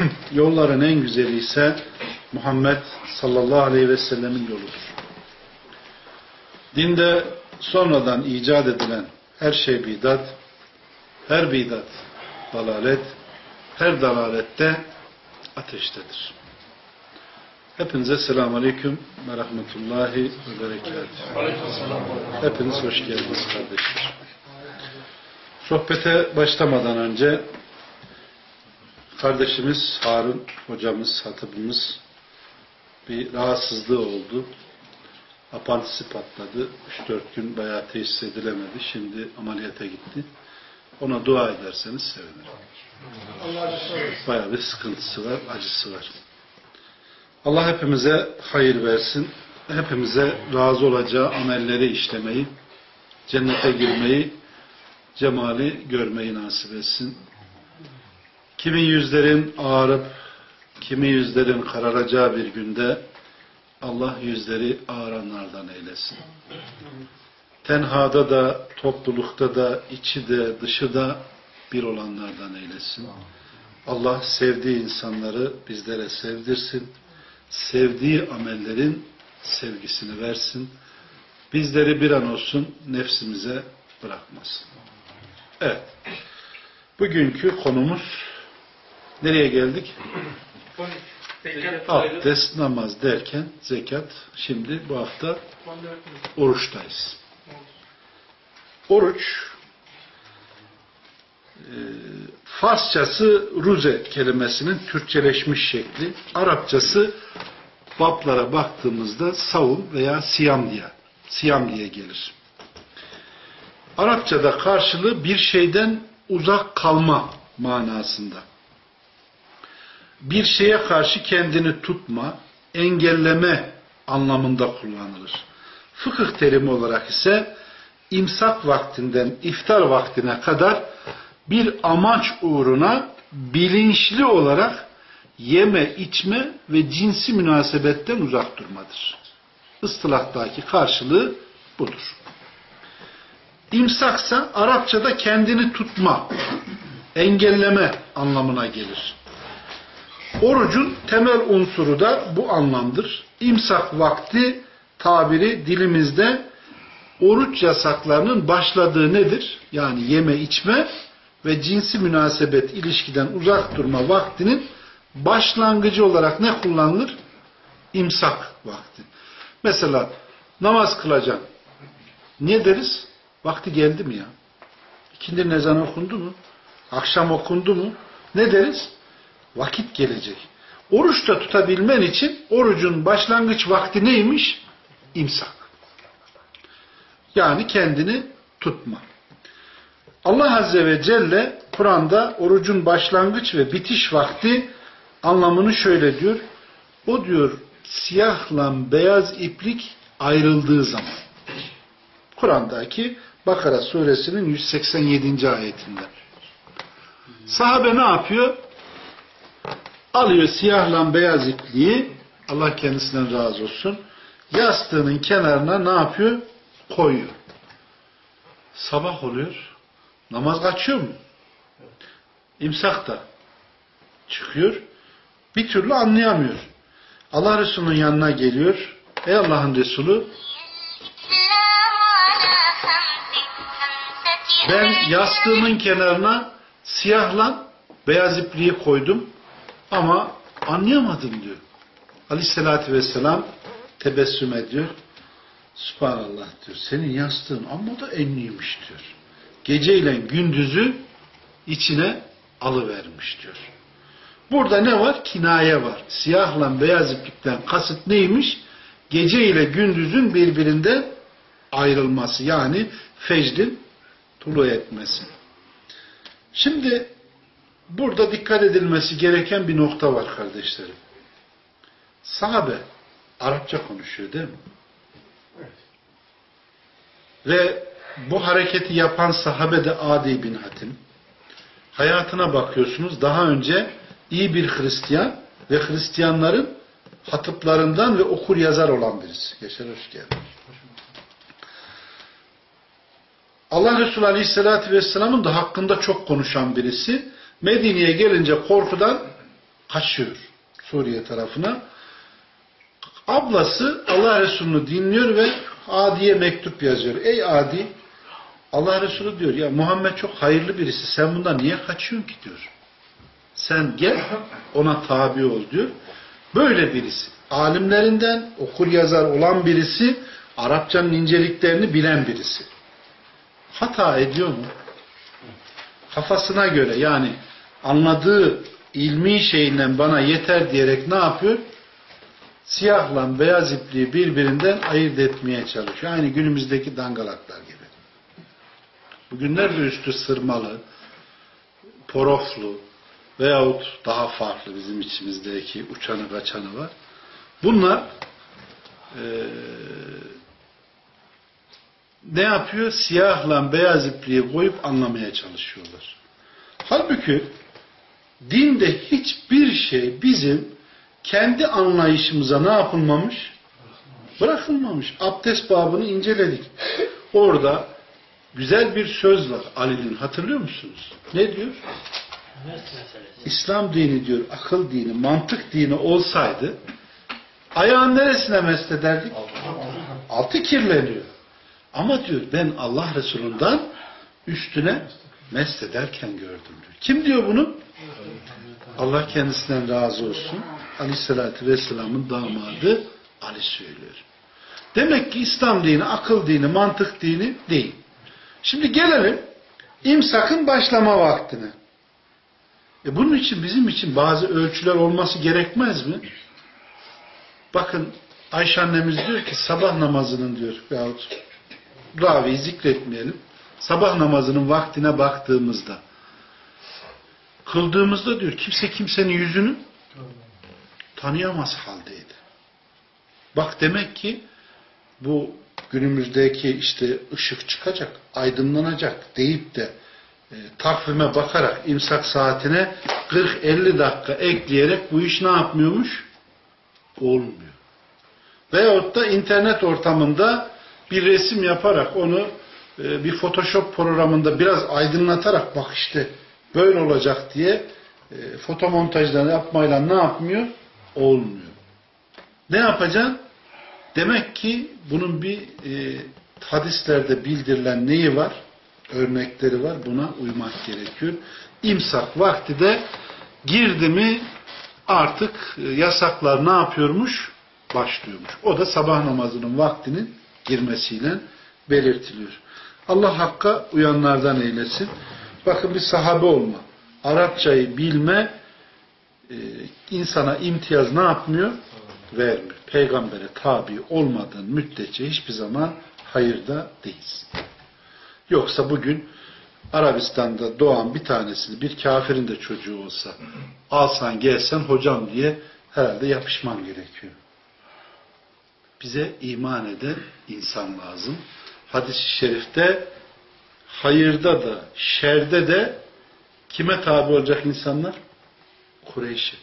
yolların en güzeli ise Muhammed sallallahu aleyhi ve sellemin yoludur. Dinde sonradan icat edilen her şey bidat, her bidat dalalet, her dalalette ateştedir. Hepinize selamun aleyküm ve rahmetullahi ve berekatuhu. Hepiniz hoş geldiniz kardeşler. Sohbete başlamadan önce kardeşimiz Harun hocamız, hatibimiz bir rahatsızlığı oldu. Apantisi patladı. 3-4 gün bayağı teşhis edilemedi. Şimdi ameliyata gitti. Ona dua ederseniz sevinirim. Bayağı bir sıkıntısı var, acısı var. Allah hepimize hayır versin. Hepimize razı olacağı amelleri işlemeyi, cennete girmeyi, cemali görmeyi nasip etsin. Kimi yüzlerin ağarıp, kimi yüzlerin kararacağı bir günde Allah yüzleri ağaranlardan eylesin. Tenhada da, toplulukta da, içi de, dışı da bir olanlardan eylesin. Allah sevdiği insanları bizlere sevdirsin. Sevdiği amellerin sevgisini versin. Bizleri bir an olsun nefsimize bırakmasın. Evet. Bugünkü konumuz nereye geldik? Abdest, namaz derken zekat. Şimdi bu hafta oruçtayız. Oruç e, Farsçası ruze kelimesinin Türkçeleşmiş şekli. Arapçası bablara baktığımızda savun veya siyam diye, siyam diye gelir. Arapçada karşılığı bir şeyden uzak kalma manasında. Bir şeye karşı kendini tutma, engelleme anlamında kullanılır. Fıkıh terimi olarak ise imsak vaktinden iftar vaktine kadar bir amaç uğruna bilinçli olarak yeme, içme ve cinsi münasebetten uzak durmadır. Istilahtaki karşılığı budur. İmsaksa Arapçada kendini tutma, engelleme anlamına gelir. Orucun temel unsuru da bu anlamdır. İmsak vakti tabiri dilimizde oruç yasaklarının başladığı nedir? Yani yeme içme ve cinsi münasebet ilişkiden uzak durma vaktinin başlangıcı olarak ne kullanılır? İmsak vakti. Mesela namaz kılacaksın. Ne deriz? Vakti geldi mi ya? İkindi ezan okundu mu? Akşam okundu mu? Ne deriz? Vakit gelecek. Oruçta tutabilmen için orucun başlangıç vakti neymiş? İmsak. Yani kendini tutma. Allah Azze ve Celle Kur'an'da orucun başlangıç ve bitiş vakti anlamını şöyle diyor. O diyor siyahla beyaz iplik ayrıldığı zaman. Kur'an'daki Bakara suresinin 187. ayetinde. Sahabe ne yapıyor? Alıyor siyahla beyaz ipliği Allah kendisinden razı olsun. Yastığının kenarına ne yapıyor? Koyuyor. Sabah oluyor. Namaz kaçıyor mu? İmsak da çıkıyor. Bir türlü anlayamıyor. Allah Resulü'nün yanına geliyor. Ey Allah'ın Resulü ben yastığımın kenarına siyahla beyaz ipliği koydum ama anlayamadım diyor. Aleyhissalatü vesselam tebessüm ediyor. Subhanallah diyor. Senin yastığın amma da enliymiş diyor. Geceyle gündüzü içine alıvermiş diyor. Burada ne var? Kinaye var. Siyahla beyaz iplikten kasıt neymiş? Gece ile gündüzün birbirinden ayrılması. Yani fecrin tulu etmesi. Şimdi burada dikkat edilmesi gereken bir nokta var kardeşlerim. Sahabe Arapça konuşuyor değil mi? Ve bu hareketi yapan sahabe de Adi bin Hatim. Hayatına bakıyorsunuz daha önce iyi bir Hristiyan ve Hristiyanların hatıplarından ve okur yazar olan birisi. Yaşar hoş geldin. Allah Resulü Aleyhisselatü Vesselam'ın da hakkında çok konuşan birisi. Medine'ye gelince korkudan kaçıyor Suriye tarafına. Ablası Allah Resulü'nü dinliyor ve Adi'ye mektup yazıyor. Ey Adi Allah Resulü diyor ya Muhammed çok hayırlı birisi. Sen bundan niye kaçıyorsun ki diyor. Sen gel ona tabi ol diyor. Böyle birisi. Alimlerinden okur yazar olan birisi Arapçanın inceliklerini bilen birisi. Hata ediyor mu? Kafasına göre yani anladığı ilmi şeyinden bana yeter diyerek ne yapıyor? Siyahla beyaz ipliği birbirinden ayırt etmeye çalışıyor. Aynı günümüzdeki dangalaklar gibi. Bugünlerde üstü sırmalı, poroflu veyahut daha farklı bizim içimizdeki uçanı kaçanı var. Bunlar e, ne yapıyor? Siyahla beyaz ipliği koyup anlamaya çalışıyorlar. Halbuki dinde hiçbir şey bizim kendi anlayışımıza ne yapılmamış? Bırakılmamış. Abdest babını inceledik. Orada güzel bir söz var Ali'nin. Hatırlıyor musunuz? Ne diyor? İslam dini diyor, akıl dini, mantık dini olsaydı ayağın neresine mest ederdik? Altı kirleniyor. Ama diyor ben Allah Resulü'nden üstüne mest ederken gördüm diyor. Kim diyor bunu? Allah kendisinden razı olsun. Aleyhissalatü Vesselam'ın damadı Ali söylüyor. Demek ki İslam dini, akıl dini, mantık dini değil. Şimdi gelelim imsakın başlama vaktine. E bunun için bizim için bazı ölçüler olması gerekmez mi? Bakın Ayşe annemiz diyor ki sabah namazının diyor veyahut raviyi zikretmeyelim. Sabah namazının vaktine baktığımızda kıldığımızda diyor kimse kimsenin yüzünü tanıyamaz haldeydi. Bak demek ki bu günümüzdeki işte ışık çıkacak, aydınlanacak deyip de e, takvime bakarak imsak saatine 40-50 dakika ekleyerek bu iş ne yapmıyormuş? Olmuyor. Veyahut da internet ortamında bir resim yaparak onu bir Photoshop programında biraz aydınlatarak bak işte böyle olacak diye e, fotomontajlarını yapmayla ne yapmıyor? Olmuyor. Ne yapacaksın? Demek ki bunun bir e, hadislerde bildirilen neyi var? Örnekleri var. Buna uymak gerekiyor. İmsak vakti de girdi mi artık e, yasaklar ne yapıyormuş? Başlıyormuş. O da sabah namazının vaktinin girmesiyle belirtiliyor. Allah Hakk'a uyanlardan eylesin. Bakın bir sahabe olma. Arapçayı bilme e, insana imtiyaz ne yapmıyor? Vermiyor. Peygambere tabi olmadığın müddetçe hiçbir zaman hayırda değilsin. Yoksa bugün Arabistan'da doğan bir tanesini bir kafirin de çocuğu olsa alsan gelsen hocam diye herhalde yapışman gerekiyor. Bize iman eden insan lazım. Hadis-i şerifte hayırda da şerde de kime tabi olacak insanlar? Kureyş'e.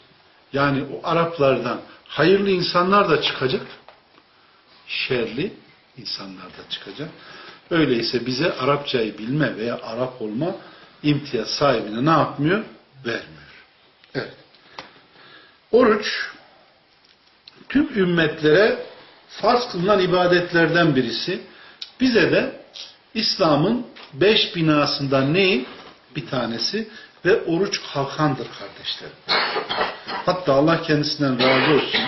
Yani o Araplardan hayırlı insanlar da çıkacak, şerli insanlar da çıkacak. Öyleyse bize Arapçayı bilme veya Arap olma imtiyaz sahibine ne yapmıyor? Vermiyor. Evet. Oruç tüm ümmetlere farz kılınan ibadetlerden birisi. Bize de İslam'ın beş binasından neyi? Bir tanesi ve oruç kalkandır kardeşlerim. Hatta Allah kendisinden razı olsun.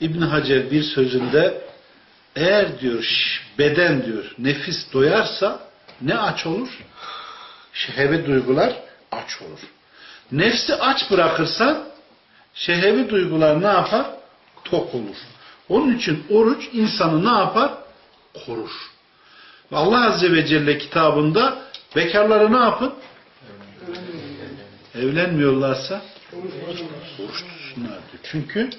İbn Hacer bir sözünde eğer diyor beden diyor nefis doyarsa ne aç olur? Şehevi duygular aç olur. Nefsi aç bırakırsan şehevi duygular ne yapar? Tok olur. Onun için oruç insanı ne yapar? Korur. Allah Azze ve Celle kitabında bekarları ne yapın? Evlenmiyorlarsa oruç tutsunlar diyor. Çünkü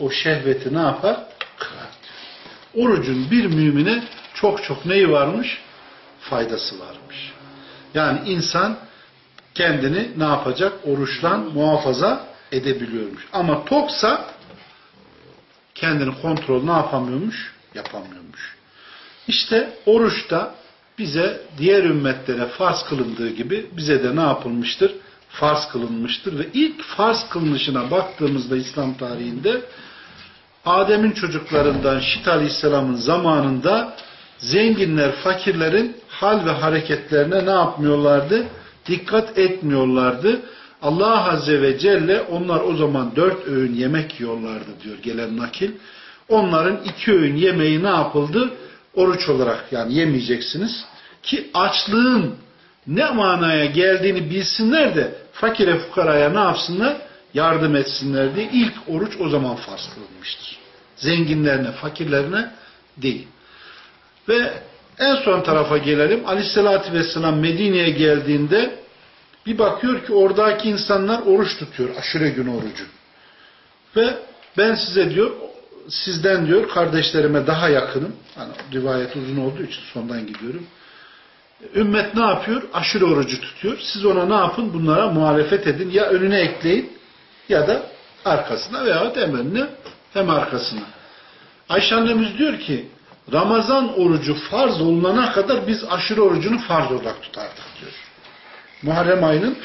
o şehveti ne yapar? Kırar diyor. Orucun bir mümine çok çok neyi varmış? Faydası varmış. Yani insan kendini ne yapacak? Oruçtan muhafaza edebiliyormuş. Ama toksa kendini kontrol ne yapamıyormuş? Yapamıyormuş. İşte oruçta bize diğer ümmetlere farz kılındığı gibi bize de ne yapılmıştır? Farz kılınmıştır ve ilk farz kılınışına baktığımızda İslam tarihinde Adem'in çocuklarından Şit Aleyhisselam'ın zamanında zenginler fakirlerin hal ve hareketlerine ne yapmıyorlardı? Dikkat etmiyorlardı. Allah Azze ve Celle onlar o zaman dört öğün yemek yiyorlardı diyor gelen nakil. Onların iki öğün yemeği ne yapıldı? Oruç olarak yani yemeyeceksiniz. Ki açlığın ne manaya geldiğini bilsinler de fakire fukaraya ne yapsınlar? Yardım etsinler diye ilk oruç o zaman farz kılınmıştır. Zenginlerine, fakirlerine değil. Ve en son tarafa gelelim. Aleyhissalatü vesselam Medine'ye geldiğinde bir bakıyor ki oradaki insanlar oruç tutuyor. Aşure günü orucu. Ve ben size diyor sizden diyor kardeşlerime daha yakınım. Hani rivayet uzun olduğu için sondan gidiyorum. Ümmet ne yapıyor? Aşure orucu tutuyor. Siz ona ne yapın? Bunlara muhalefet edin. Ya önüne ekleyin ya da arkasına veya hem önüne hem arkasına. Ayşe annemiz diyor ki Ramazan orucu farz olunana kadar biz aşure orucunu farz olarak tutardık diyor. Muharrem ayının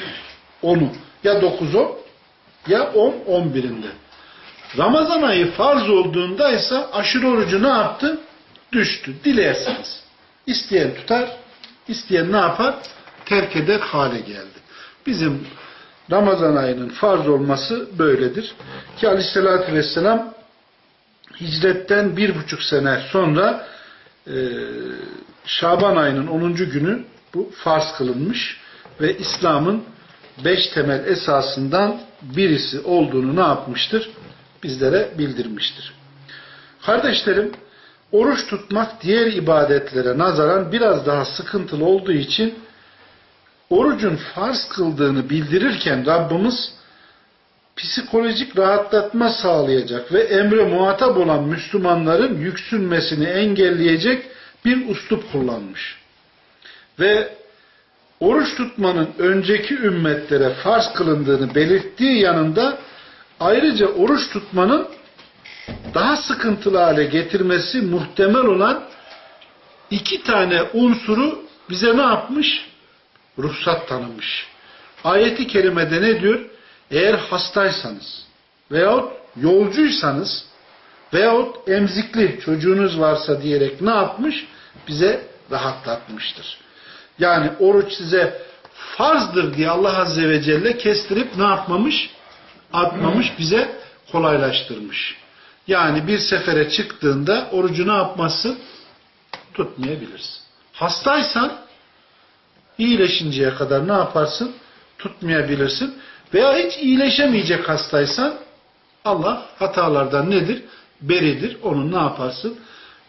10'u. Ya 9'u ya 10 11'inde. Ramazan ayı farz olduğunda ise aşırı orucu ne yaptı? Düştü. Dilersiniz. İsteyen tutar, isteyen ne yapar? Terk eder hale geldi. Bizim Ramazan ayının farz olması böyledir. Ki aleyhissalatü vesselam hicretten bir buçuk sene sonra e, Şaban ayının 10. günü bu farz kılınmış ve İslam'ın beş temel esasından birisi olduğunu ne yapmıştır? Bizlere bildirmiştir. Kardeşlerim, oruç tutmak diğer ibadetlere nazaran biraz daha sıkıntılı olduğu için orucun farz kıldığını bildirirken Rabbimiz psikolojik rahatlatma sağlayacak ve emre muhatap olan Müslümanların yüksünmesini engelleyecek bir uslup kullanmış. Ve oruç tutmanın önceki ümmetlere farz kılındığını belirttiği yanında ayrıca oruç tutmanın daha sıkıntılı hale getirmesi muhtemel olan iki tane unsuru bize ne yapmış? Ruhsat tanımış. Ayeti kerimede ne diyor? Eğer hastaysanız veyahut yolcuysanız veyahut emzikli çocuğunuz varsa diyerek ne yapmış? Bize rahatlatmıştır. Yani oruç size farzdır diye Allah Azze ve Celle kestirip ne yapmamış? Atmamış, bize kolaylaştırmış. Yani bir sefere çıktığında orucu ne yapmazsın? Tutmayabilirsin. Hastaysan iyileşinceye kadar ne yaparsın? Tutmayabilirsin. Veya hiç iyileşemeyecek hastaysan Allah hatalardan nedir? Beridir. Onun ne yaparsın?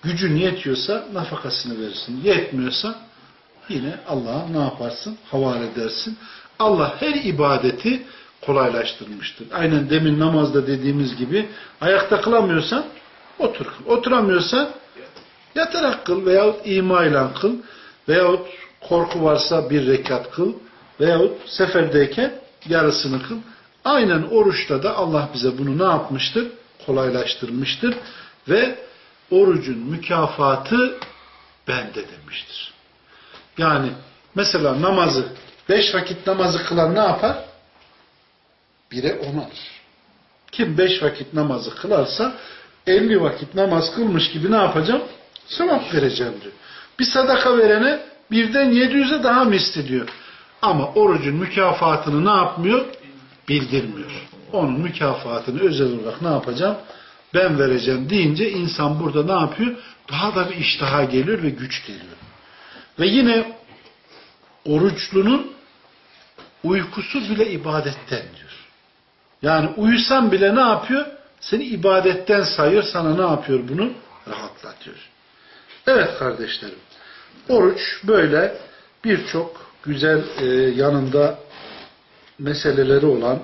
Gücün yetiyorsa nafakasını verirsin. Yetmiyorsa yine Allah'a ne yaparsın? Havale edersin. Allah her ibadeti kolaylaştırmıştır. Aynen demin namazda dediğimiz gibi ayakta kılamıyorsan otur. Oturamıyorsan yatarak kıl veyahut imayla kıl veyahut korku varsa bir rekat kıl veyahut seferdeyken yarısını kıl. Aynen oruçta da Allah bize bunu ne yapmıştır? Kolaylaştırmıştır. Ve orucun mükafatı bende demiştir. Yani mesela namazı, beş vakit namazı kılan ne yapar? Bire on alır. Kim beş vakit namazı kılarsa elli vakit namaz kılmış gibi ne yapacağım? Sevap vereceğim diyor. Bir sadaka verene birden yedi yüze daha misli diyor. Ama orucun mükafatını ne yapmıyor? Bildirmiyor. Onun mükafatını özel olarak ne yapacağım? Ben vereceğim deyince insan burada ne yapıyor? Daha da bir iştaha geliyor ve güç geliyor. Ve yine oruçlunun uykusu bile ibadetten diyor. Yani uyusan bile ne yapıyor? Seni ibadetten sayıyor, sana ne yapıyor bunu? Rahatlatıyor. Evet kardeşlerim, oruç böyle birçok güzel e, yanında meseleleri olan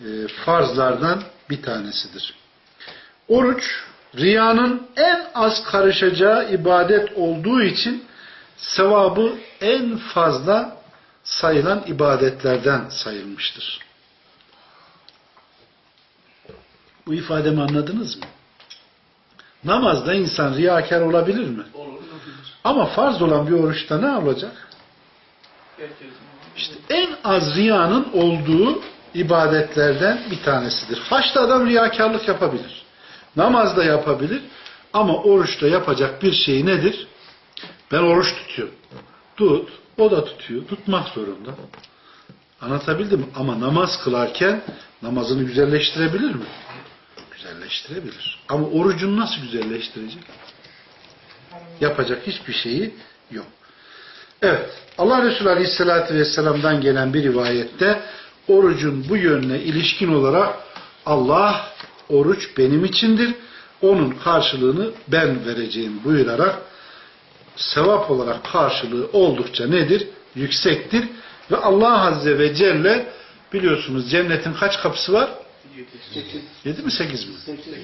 e, farzlardan bir tanesidir. Oruç, riyanın en az karışacağı ibadet olduğu için sevabı en fazla sayılan ibadetlerden sayılmıştır. Bu ifademi anladınız mı? Namazda insan riyakar olabilir mi? Olur. Ama farz olan bir oruçta ne olacak? İşte en az riyanın olduğu ibadetlerden bir tanesidir. Haçta adam riyakarlık yapabilir. Namazda yapabilir. Ama oruçta yapacak bir şey nedir? Ben oruç tutuyorum. Tut. O da tutuyor. Tutmak zorunda. Anlatabildim mi? Ama namaz kılarken namazını güzelleştirebilir mi? Güzelleştirebilir. Ama orucunu nasıl güzelleştirecek? Yapacak hiçbir şeyi yok. Evet. Allah Resulü Aleyhisselatü Vesselam'dan gelen bir rivayette orucun bu yönüne ilişkin olarak Allah oruç benim içindir. Onun karşılığını ben vereceğim buyurarak sevap olarak karşılığı oldukça nedir? Yüksektir. Ve Allah Azze ve Celle biliyorsunuz cennetin kaç kapısı var? Sekiz. Yedi mi sekiz mi? Sekiz.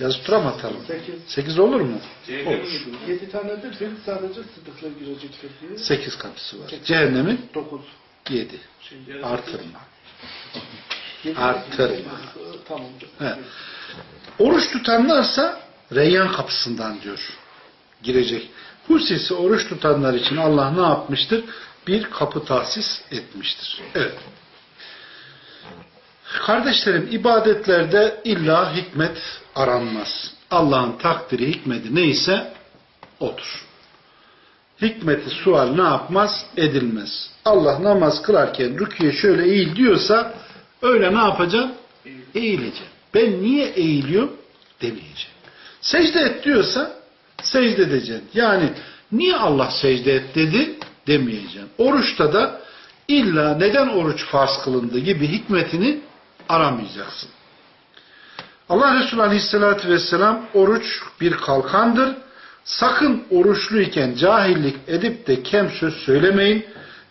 Yazıp tura mı atalım? Sekiz. Sekiz olur mu? Cehennem Olur. Yedi tanedir. Bir sadece sıdıklar girecek diye. Sekiz kapısı var. Cehennemin Dokuz. yedi. Şimdi Artırma. Yedi. Artırma. Tamamdır. He. Oruç tutanlarsa Reyyan kapısından diyor. Girecek. Husisi oruç tutanlar için Allah ne yapmıştır? Bir kapı tahsis etmiştir. Evet. Kardeşlerim ibadetlerde illa hikmet aranmaz. Allah'ın takdiri hikmeti neyse odur. Hikmeti sual ne yapmaz? Edilmez. Allah namaz kılarken rüküye şöyle eğil diyorsa öyle ne yapacağım? Eğileceğim. Ben niye eğiliyorum? Demeyeceğim. Secde et diyorsa secde edeceğim. Yani niye Allah secde et dedi? Demeyeceğim. Oruçta da illa neden oruç farz kılındı gibi hikmetini aramayacaksın. Allah Resulü Aleyhisselatü Vesselam oruç bir kalkandır. Sakın oruçluyken cahillik edip de kem söz söylemeyin.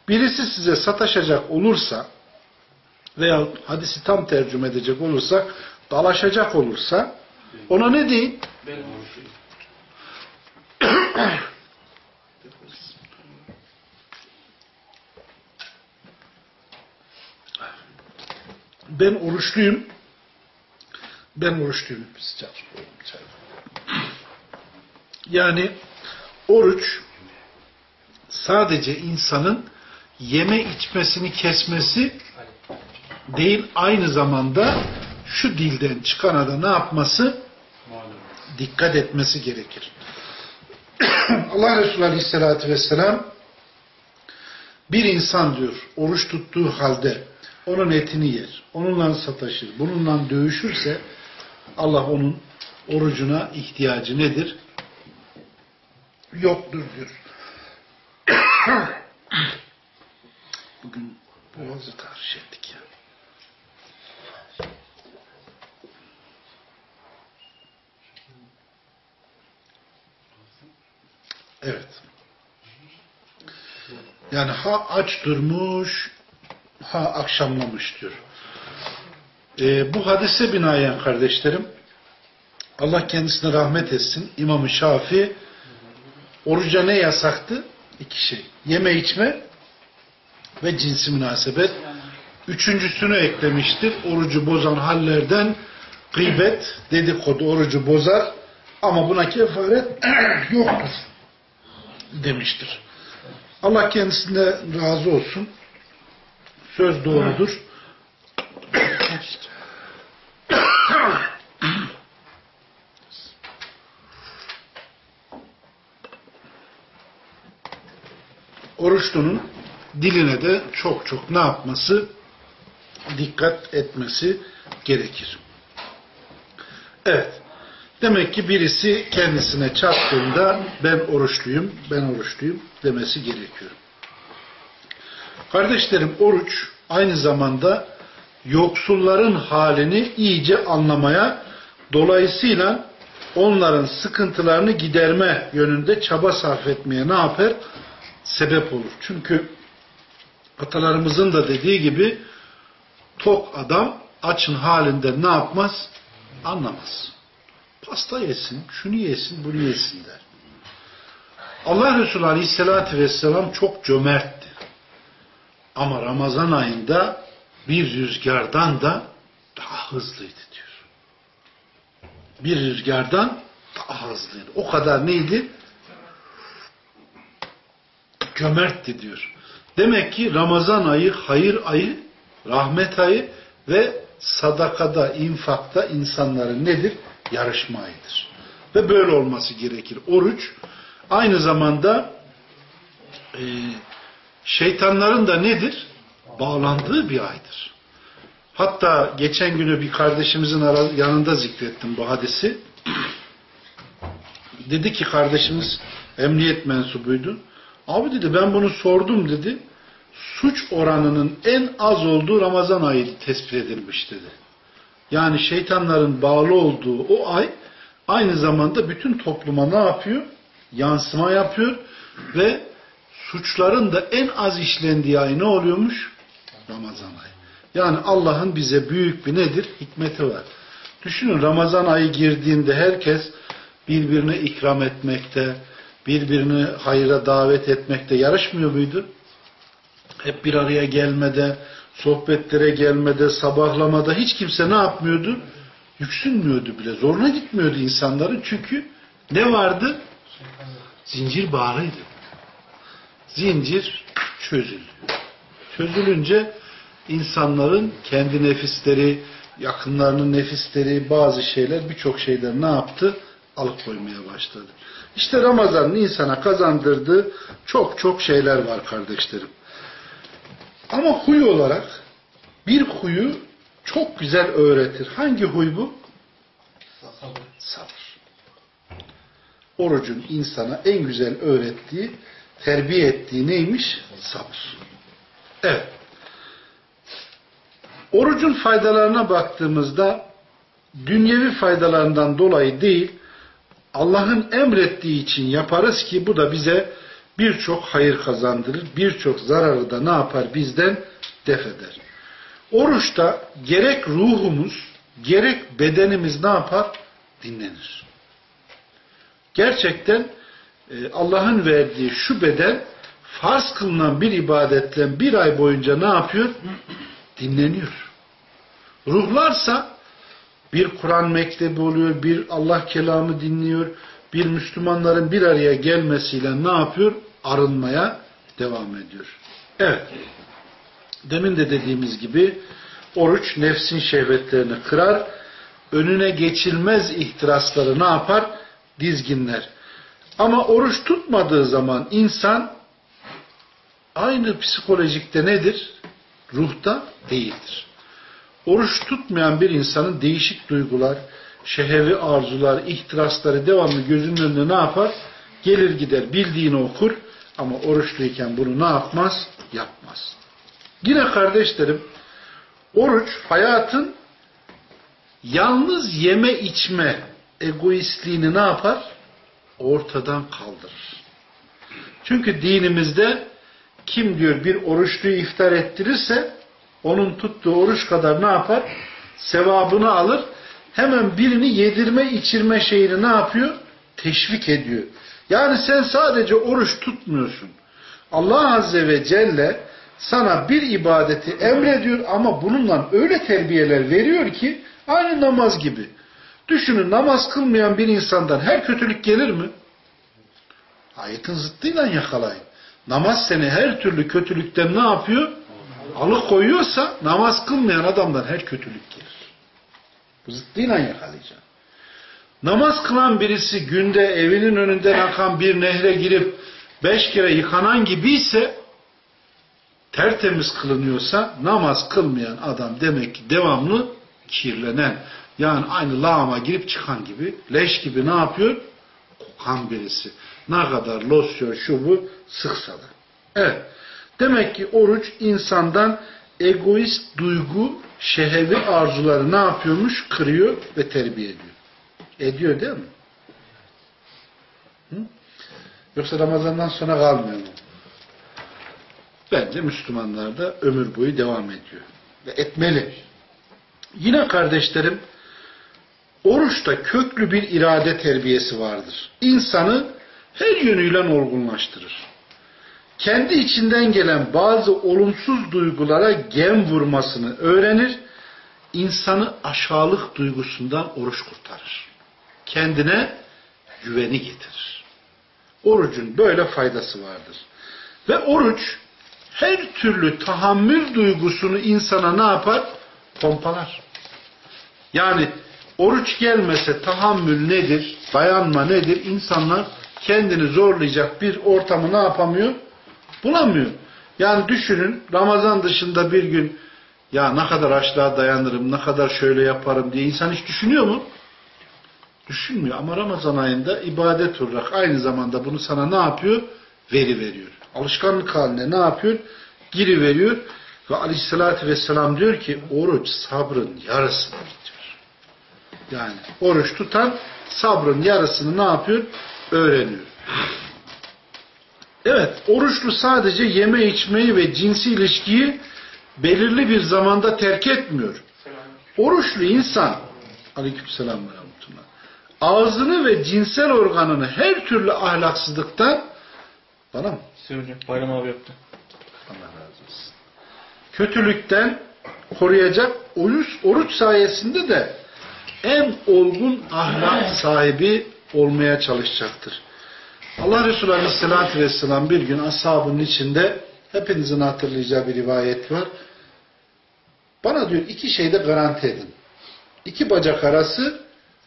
Birisi size sataşacak olursa veya hadisi tam tercüme edecek olursa dalaşacak olursa ona ne deyin? ben Ben oruçluyum. Ben oruçluyum. Sıcak. Yani oruç sadece insanın yeme içmesini kesmesi değil aynı zamanda şu dilden çıkana da ne yapması? Dikkat etmesi gerekir. Allah Resulü Aleyhisselatü Vesselam bir insan diyor oruç tuttuğu halde onun etini yer, onunla sataşır, bununla dövüşürse Allah onun orucuna ihtiyacı nedir? Yoktur diyor. Bugün boğazı tahriş ettik ya. Evet. Yani ha aç durmuş, ha akşamlamış diyor. Ee, bu hadise binaen kardeşlerim, Allah kendisine rahmet etsin. İmam-ı Şafi oruca ne yasaktı? İki şey. Yeme içme ve cinsi münasebet. Üçüncüsünü eklemiştir. Orucu bozan hallerden gıybet, dedikodu orucu bozar ama buna kefaret yoktur demiştir. Allah kendisine razı olsun. Söz doğrudur. Oruçlunun diline de çok çok ne yapması? Dikkat etmesi gerekir. Evet. Demek ki birisi kendisine çattığında ben oruçluyum, ben oruçluyum demesi gerekiyor. Kardeşlerim oruç aynı zamanda yoksulların halini iyice anlamaya, dolayısıyla onların sıkıntılarını giderme yönünde çaba sarf etmeye ne yapar? Sebep olur. Çünkü atalarımızın da dediği gibi tok adam açın halinde ne yapmaz? Anlamaz. Pasta yesin, şunu yesin, bunu yesin der. Allah Resulü Aleyhisselatü Vesselam çok cömertti. Ama Ramazan ayında bir rüzgardan da daha hızlıydı diyor. Bir rüzgardan daha hızlıydı. O kadar neydi? Cömertti diyor. Demek ki Ramazan ayı hayır ayı, rahmet ayı ve sadakada, infakta insanların nedir? Yarışma ayıdır. Ve böyle olması gerekir. Oruç aynı zamanda e, şeytanların da nedir? Bağlandığı bir aydır. Hatta geçen günü bir kardeşimizin yanında zikrettim bu hadisi. Dedi ki kardeşimiz emniyet mensubuydu. Abi dedi ben bunu sordum dedi. Suç oranının en az olduğu Ramazan ayı tespit edilmiş dedi. Yani şeytanların bağlı olduğu o ay aynı zamanda bütün topluma ne yapıyor? Yansıma yapıyor ve suçların da en az işlendiği ay ne oluyormuş? Ramazan ayı. Yani Allah'ın bize büyük bir nedir? Hikmeti var. Düşünün Ramazan ayı girdiğinde herkes birbirine ikram etmekte, birbirini hayra davet etmekte yarışmıyor muydu? Hep bir araya gelmede, sohbetlere gelmede, sabahlamada hiç kimse ne yapmıyordu? Yüksünmüyordu bile. Zoruna gitmiyordu insanların. Çünkü ne vardı? Zincir bağlıydı. Zincir çözüldü. Çözülünce insanların kendi nefisleri, yakınlarının nefisleri, bazı şeyler, birçok şeyler ne yaptı? Alıkoymaya başladı. İşte Ramazan'ın insana kazandırdığı çok çok şeyler var kardeşlerim. Ama huy olarak bir huyu çok güzel öğretir. Hangi huy bu? Sabır. Orucun insana en güzel öğrettiği, terbiye ettiği neymiş? Sabır. Evet. Orucun faydalarına baktığımızda dünyevi faydalarından dolayı değil, Allah'ın emrettiği için yaparız ki bu da bize birçok hayır kazandırır, birçok zararı da ne yapar bizden def eder. Oruçta gerek ruhumuz, gerek bedenimiz ne yapar? Dinlenir. Gerçekten Allah'ın verdiği şu beden farz kılınan bir ibadetten bir ay boyunca ne yapıyor? Dinleniyor. Ruhlarsa bir Kur'an mektebi oluyor, bir Allah kelamı dinliyor, bir Müslümanların bir araya gelmesiyle ne yapıyor? Arınmaya devam ediyor. Evet. Demin de dediğimiz gibi oruç nefsin şehvetlerini kırar, önüne geçilmez ihtirasları ne yapar? Dizginler. Ama oruç tutmadığı zaman insan aynı psikolojikte nedir? Ruhta değildir. Oruç tutmayan bir insanın değişik duygular, şehevi arzular, ihtirasları devamlı gözünün önünde ne yapar? Gelir gider, bildiğini okur ama oruçluyken bunu ne yapmaz? Yapmaz. Yine kardeşlerim, oruç hayatın yalnız yeme içme egoistliğini ne yapar? Ortadan kaldırır. Çünkü dinimizde kim diyor bir oruçluyu iftar ettirirse onun tuttuğu oruç kadar ne yapar? Sevabını alır. Hemen birini yedirme içirme şeyini ne yapıyor? Teşvik ediyor. Yani sen sadece oruç tutmuyorsun. Allah Azze ve Celle sana bir ibadeti emrediyor ama bununla öyle terbiyeler veriyor ki aynı namaz gibi. Düşünün namaz kılmayan bir insandan her kötülük gelir mi? Ayetin zıttıyla yakalayın. Namaz seni her türlü kötülükten ne yapıyor? Alıkoyuyorsa namaz kılmayan adamdan her kötülük gelir. Bu zıttıyla yakalayacağım. Namaz kılan birisi günde evinin önünden akan bir nehre girip beş kere yıkanan gibi ise tertemiz kılınıyorsa namaz kılmayan adam demek ki devamlı kirlenen yani aynı lağıma girip çıkan gibi leş gibi ne yapıyor? Kokan birisi. Ne kadar losyon şu bu sıksa da. Evet. Demek ki oruç insandan egoist duygu, şehevi arzuları ne yapıyormuş? Kırıyor ve terbiye ediyor. Ediyor değil mi? Hı? Yoksa Ramazan'dan sonra kalmıyor mu? Bence Müslümanlar da ömür boyu devam ediyor. Ve etmeli. Yine kardeşlerim Oruçta köklü bir irade terbiyesi vardır. İnsanı her yönüyle olgunlaştırır. Kendi içinden gelen bazı olumsuz duygulara gem vurmasını öğrenir, insanı aşağılık duygusundan oruç kurtarır. Kendine güveni getirir. Orucun böyle faydası vardır. Ve oruç her türlü tahammül duygusunu insana ne yapar? Pompalar. Yani oruç gelmese tahammül nedir? Dayanma nedir? İnsanlar kendini zorlayacak bir ortamı ne yapamıyor? Bulamıyor. Yani düşünün Ramazan dışında bir gün ya ne kadar açlığa dayanırım, ne kadar şöyle yaparım diye insan hiç düşünüyor mu? Düşünmüyor ama Ramazan ayında ibadet olarak aynı zamanda bunu sana ne yapıyor? Veri veriyor. Alışkanlık haline ne yapıyor? Giri veriyor. Ve aleyhissalatü vesselam diyor ki oruç sabrın yarısıdır diyor. Yani oruç tutan sabrın yarısını ne yapıyor? Öğreniyor. Evet, oruçlu sadece yeme içmeyi ve cinsi ilişkiyi belirli bir zamanda terk etmiyor. Oruçlu insan aleykümselam ve rahmetullah ağzını ve cinsel organını her türlü ahlaksızlıktan bana mı? Bayram abi yaptı. Allah razı olsun. Kötülükten koruyacak oruç, oruç sayesinde de en olgun ahlak sahibi olmaya çalışacaktır. Allah Resulü Aleyhisselatü Vesselam bir gün ashabının içinde hepinizin hatırlayacağı bir rivayet var. Bana diyor iki şeyde garanti edin. İki bacak arası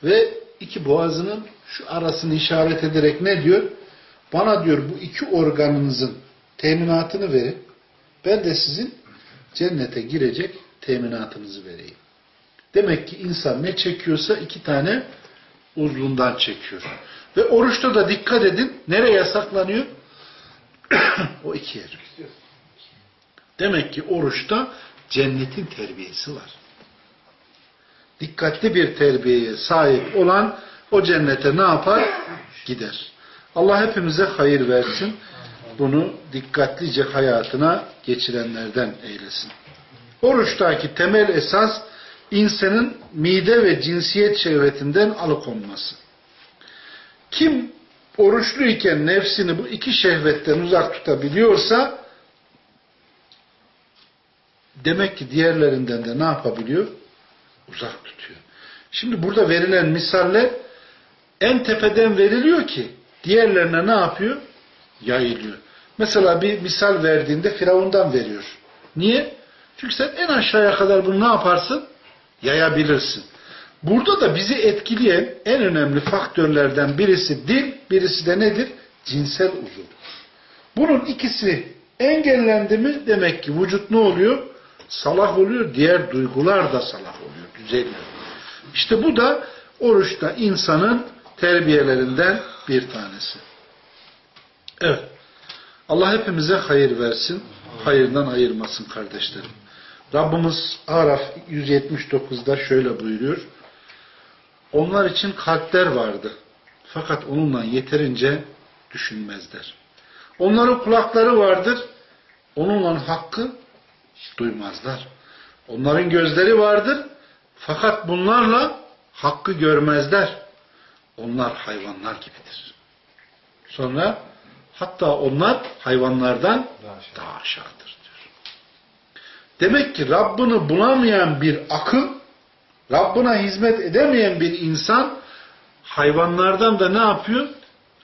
ve iki boğazının şu arasını işaret ederek ne diyor? Bana diyor bu iki organınızın teminatını verin. Ben de sizin cennete girecek teminatınızı vereyim. Demek ki insan ne çekiyorsa iki tane uzvundan çekiyor. Ve oruçta da dikkat edin. Nereye yasaklanıyor? o iki yer. Demek ki oruçta cennetin terbiyesi var. Dikkatli bir terbiyeye sahip olan o cennete ne yapar? Gider. Allah hepimize hayır versin. Bunu dikkatlice hayatına geçirenlerden eylesin. Oruçtaki temel esas insanın mide ve cinsiyet şehvetinden alıkonması. Kim oruçluyken nefsini bu iki şehvetten uzak tutabiliyorsa demek ki diğerlerinden de ne yapabiliyor? Uzak tutuyor. Şimdi burada verilen misaller en tepeden veriliyor ki diğerlerine ne yapıyor? Yayılıyor. Mesela bir misal verdiğinde Firavundan veriyor. Niye? Çünkü sen en aşağıya kadar bunu ne yaparsın? Yayabilirsin. Burada da bizi etkileyen en önemli faktörlerden birisi dil, birisi de nedir? Cinsel uzuv. Bunun ikisi engellendi mi demek ki vücut ne oluyor? Salah oluyor, diğer duygular da salah oluyor, düzeliyor. İşte bu da oruçta insanın terbiyelerinden bir tanesi. Evet. Allah hepimize hayır versin, hayırdan ayırmasın kardeşlerim. Rabbimiz Araf 179'da şöyle buyuruyor. Onlar için kalpler vardı. Fakat onunla yeterince düşünmezler. Onların kulakları vardır. Onunla hakkı duymazlar. Onların gözleri vardır. Fakat bunlarla hakkı görmezler. Onlar hayvanlar gibidir. Sonra hatta onlar hayvanlardan daha aşağıdır diyor. Demek ki Rabbini bulamayan bir akıl, Rabbine hizmet edemeyen bir insan hayvanlardan da ne yapıyor?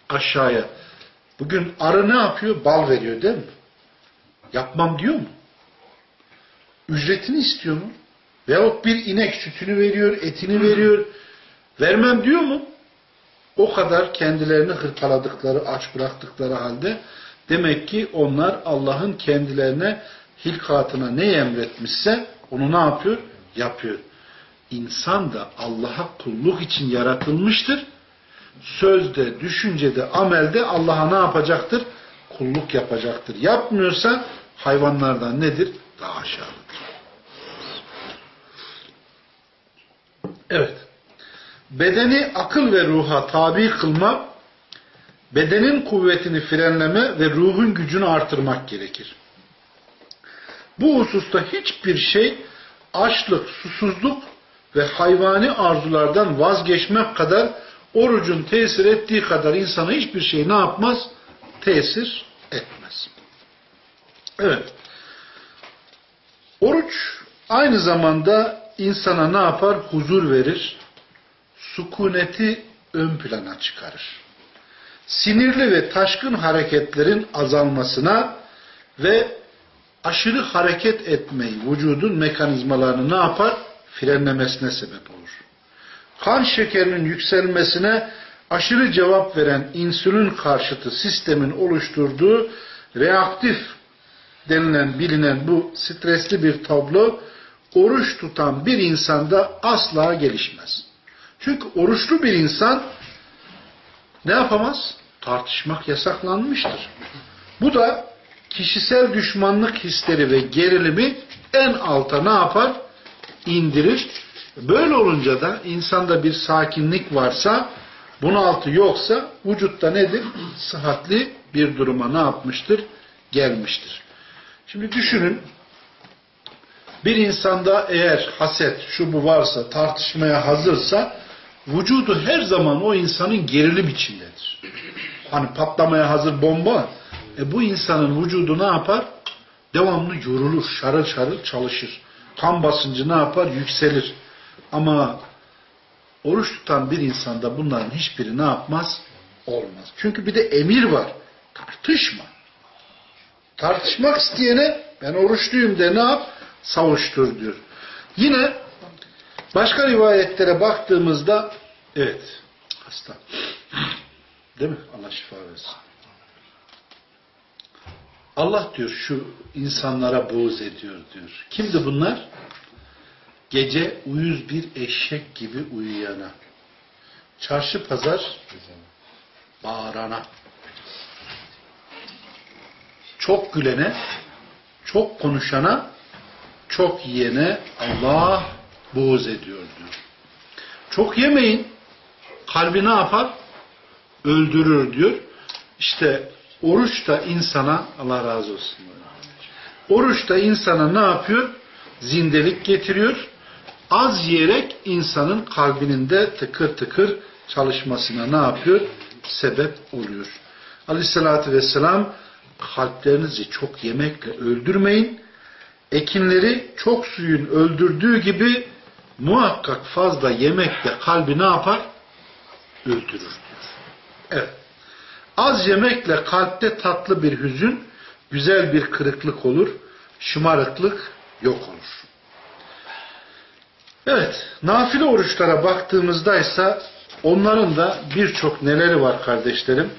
Aşağıya. Bugün arı ne yapıyor? Bal veriyor değil mi? Yapmam diyor mu? Ücretini istiyor mu? Veyahut bir inek sütünü veriyor, etini veriyor. Vermem diyor mu? O kadar kendilerini hırpaladıkları, aç bıraktıkları halde demek ki onlar Allah'ın kendilerine hilkatına ne emretmişse onu ne yapıyor? Yapıyor. İnsan da Allah'a kulluk için yaratılmıştır. Sözde, düşüncede, amelde Allah'a ne yapacaktır? Kulluk yapacaktır. Yapmıyorsa hayvanlardan nedir? Daha aşağıdır. Evet. Bedeni akıl ve ruha tabi kılma, bedenin kuvvetini frenleme ve ruhun gücünü artırmak gerekir. Bu hususta hiçbir şey açlık, susuzluk ve hayvani arzulardan vazgeçmek kadar orucun tesir ettiği kadar insana hiçbir şey ne yapmaz? Tesir etmez. Evet. Oruç aynı zamanda insana ne yapar? Huzur verir. Sukuneti ön plana çıkarır. Sinirli ve taşkın hareketlerin azalmasına ve aşırı hareket etmeyi vücudun mekanizmalarını ne yapar? Frenlemesine sebep olur. Kan şekerinin yükselmesine aşırı cevap veren insülin karşıtı sistemin oluşturduğu reaktif denilen bilinen bu stresli bir tablo oruç tutan bir insanda asla gelişmez. Çünkü oruçlu bir insan ne yapamaz? Tartışmak yasaklanmıştır. Bu da kişisel düşmanlık hisleri ve gerilimi en alta ne yapar? İndirir. Böyle olunca da insanda bir sakinlik varsa, bunaltı yoksa vücutta nedir? Sıhhatli bir duruma ne yapmıştır? Gelmiştir. Şimdi düşünün, bir insanda eğer haset, şu bu varsa, tartışmaya hazırsa, vücudu her zaman o insanın gerilim içindedir. Hani patlamaya hazır bomba, e bu insanın vücudu ne yapar? Devamlı yorulur, şarıl şarıl çalışır. Kan basıncı ne yapar? Yükselir. Ama oruç tutan bir insanda bunların hiçbiri ne yapmaz? Olmaz. Çünkü bir de emir var. Tartışma. Tartışmak isteyene ben oruçluyum de ne yap? Savuştur diyor. Yine başka rivayetlere baktığımızda evet hasta. Değil mi? Allah şifa versin. Allah diyor şu insanlara boğuz ediyor diyor. Kimdi bunlar? Gece uyuz bir eşek gibi uyuyana. Çarşı pazar bağırana. Çok gülene, çok konuşana, çok yiyene Allah boğuz ediyor diyor. Çok yemeyin. Kalbi ne yapar? Öldürür diyor. İşte oruç da insana Allah razı olsun. Oruç da insana ne yapıyor? Zindelik getiriyor. Az yiyerek insanın kalbinin de tıkır tıkır çalışmasına ne yapıyor? Sebep oluyor. Aleyhissalatü vesselam kalplerinizi çok yemekle öldürmeyin. Ekinleri çok suyun öldürdüğü gibi muhakkak fazla yemekle kalbi ne yapar? Öldürür diyor. Evet. Az yemekle kalpte tatlı bir hüzün, güzel bir kırıklık olur, şımarıklık yok olur. Evet, nafile oruçlara baktığımızda ise onların da birçok neleri var kardeşlerim?